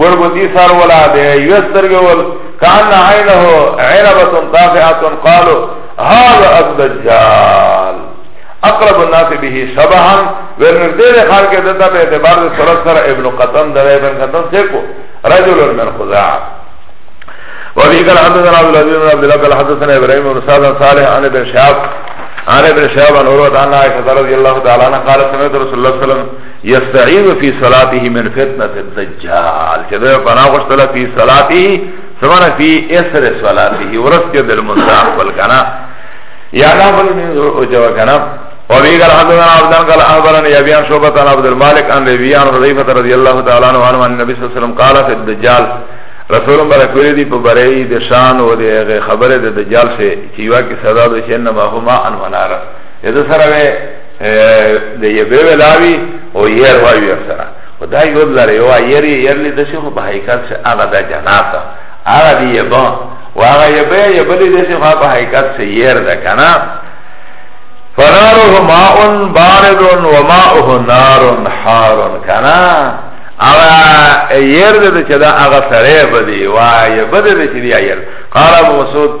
Speaker 1: گربتی سر ولا دے یستر گول کان عینه عنبت طافعت قالو هذا الدجال اقرب الناس به شبها ورنردیر خان کے دتا پہ اعتبار دے سرد سر ابن قطن در ابن قطن سے کو رجل من خزاع وفي قال حدثنا عبد العزيز بن عبد الله قال حدثنا ابراهيم بن سعد صالح عن ابن شهاب عن ابن شهاب عن عروة عن عائشة رضي الله تعالى عنها قال سمعت رسول الله صلى الله عليه وسلم یستعیذ فی صلاته من فتنه الدجال چې دا پناه غوښتله فی صلاته سمانه فی اسر صلاته ورسته د المنصاف بل کنا یا نه بل او جو کنا او وی قال حدثنا عبدان قال اخبرنا يبيان شعبة عن عبد المالك عن ربيان رضيفة رضي الله تعالى عنه عن النبي صلى الله عليه وسلم قال في الدجال رسول مبارک ویلی دی په برئی د شان او د خبره د دجال سے چې یوا کې صدا د شنه ما هما ان مناره اذا سره ده یه به ولاوی او یر وای ور سره و دا یو لره یو یر یر لی دسی خو په حقیقت سه هغه د جنات هغه دی یه با و هغه یه به یه بلی دسی خو په حقیقت سه یر ده کنه فناره ماء بارد و ماءه نار حار کنه هغه یر ده چې دا هغه سره بدی و یه بده ده چې دی یر قال ابو مسعود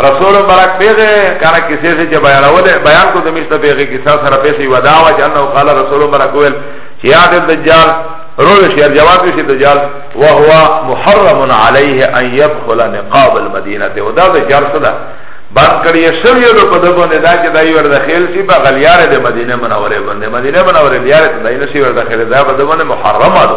Speaker 1: رسول مبارک پیغه کارا کسی سے چه بیان اوله بیان کو دمیشتا پیغه کسا سر پیسی وداوا چه انه قال رسول مبارک ویل چه یاد دجال روش یار جواب شي دجال وهو محرم عليه ان يدخل نقاب المدينه ودا دجال صدا بند کړی شوی نو په دغه نه دا چې دای ور داخل شي په غلیار د مدینه منوره باندې مدینه منوره لیار ته دای نشي ور داخل دا په دغه محرمه ده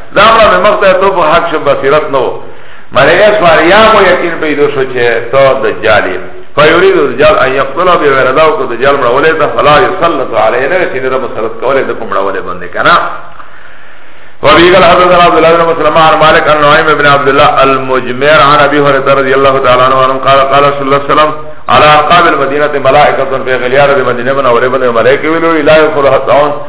Speaker 1: دامرا می مخته تو په حق شب بصیرت نو مله یې سواریا مو یقین پیدا شو چې تو دجالی فیرید الدجال ان یقتل به وردا او کو دجال مړه ولې ته فلا یسلط علیه نه چې نه مسلط کوله د کومړه ولې باندې کنه وابي قال حدثنا عبد الله بن مسلم عن مالك عن نعيم بن عبد الله المجمر عن ابي هريره رضي الله تعالى عنه قال قال رسول الله صلى الله عليه وسلم على ارقاب المدينه ملائكه في غليار المدينه من اوربن ملائكه ویلو لا يخرج حتى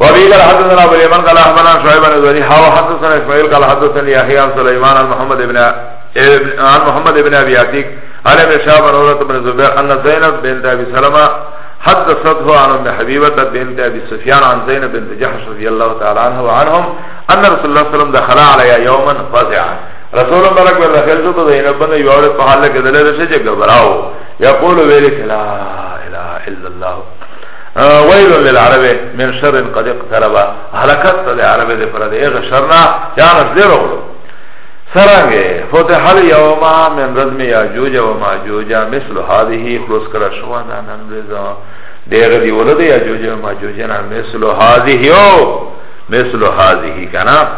Speaker 1: وابي قال حدثنا ابو اليمن قال اخبرنا شعيب بن زهري حا وحدثنا اسماعيل قال حدثني يحيى عن سليمان عن محمد بن عن محمد بن ابي عتيق عن ابن شهاب عن عروه بن الزبير ان زينب بنت ابي سلمه حدثته عن ام حبيبه بنت ابي سفيان عن زينب بنت جحش رضي الله تعالى عنها وعنهم ان رسول الله صلى الله عليه وسلم دخل عليها يوما فزعا رسول الله برک ور داخل شو تو زینب بن یوړ په حال کې دلته چې غبراو یقول ویل کلا الا الا الله ویل للعرب من شر قد اقترب حلقت ده عرب ده پر ده اغه شرنا جان از دیرو غلو سرانگه فتح اليوم من رزم یاجوج و ماجوج مثل هذه خلص کرا شوا ده ننرزا دیغه دی ولده یاجوج و ماجوج نا مثل هذه یو مثل هذه کنا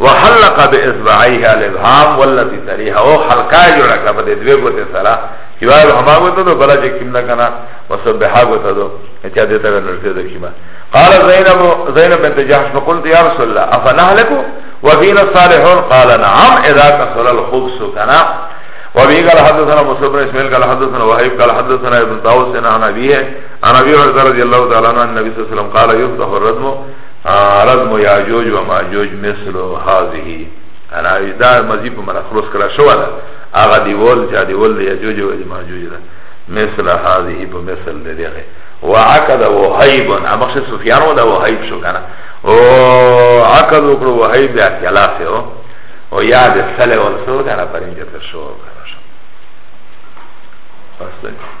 Speaker 1: وحلق باصبعيه الابهام والتي تريها او حلقه جوړه کړه په دې دوه ګوتې سره یو هغه ته بل چې کیمنا کنا وصبحا گوتا دو اتیا دیتا گا نرسی دو کشیما قال زینب زینب بنت جحش فقلت یا رسول اللہ افا نحلکو وفین الصالحون قال نعم اذا کسر الخبس کنا وابي قال حدثنا مصعب بن اسماعيل قال حدثنا وهيب قال حدثنا ابن طاووس عن ابيه عن ابي هريره رضي الله تعالى عنه النبي صلى الله عليه وسلم قال يفتح الردم ردم ياجوج وماجوج مثل هذه انا دا مزيد من خلص کرا شو اغه دیول چا دیول یاجوج و ماجوج مثل هذه په مثل د دغه وعقد وهيب امخش سفيان ودا وهيب شو کنه او عقد وکړو وهيب د اختلاف یو او یاد سله ول سو کنه پرنجه تر شو کنه شو پس ده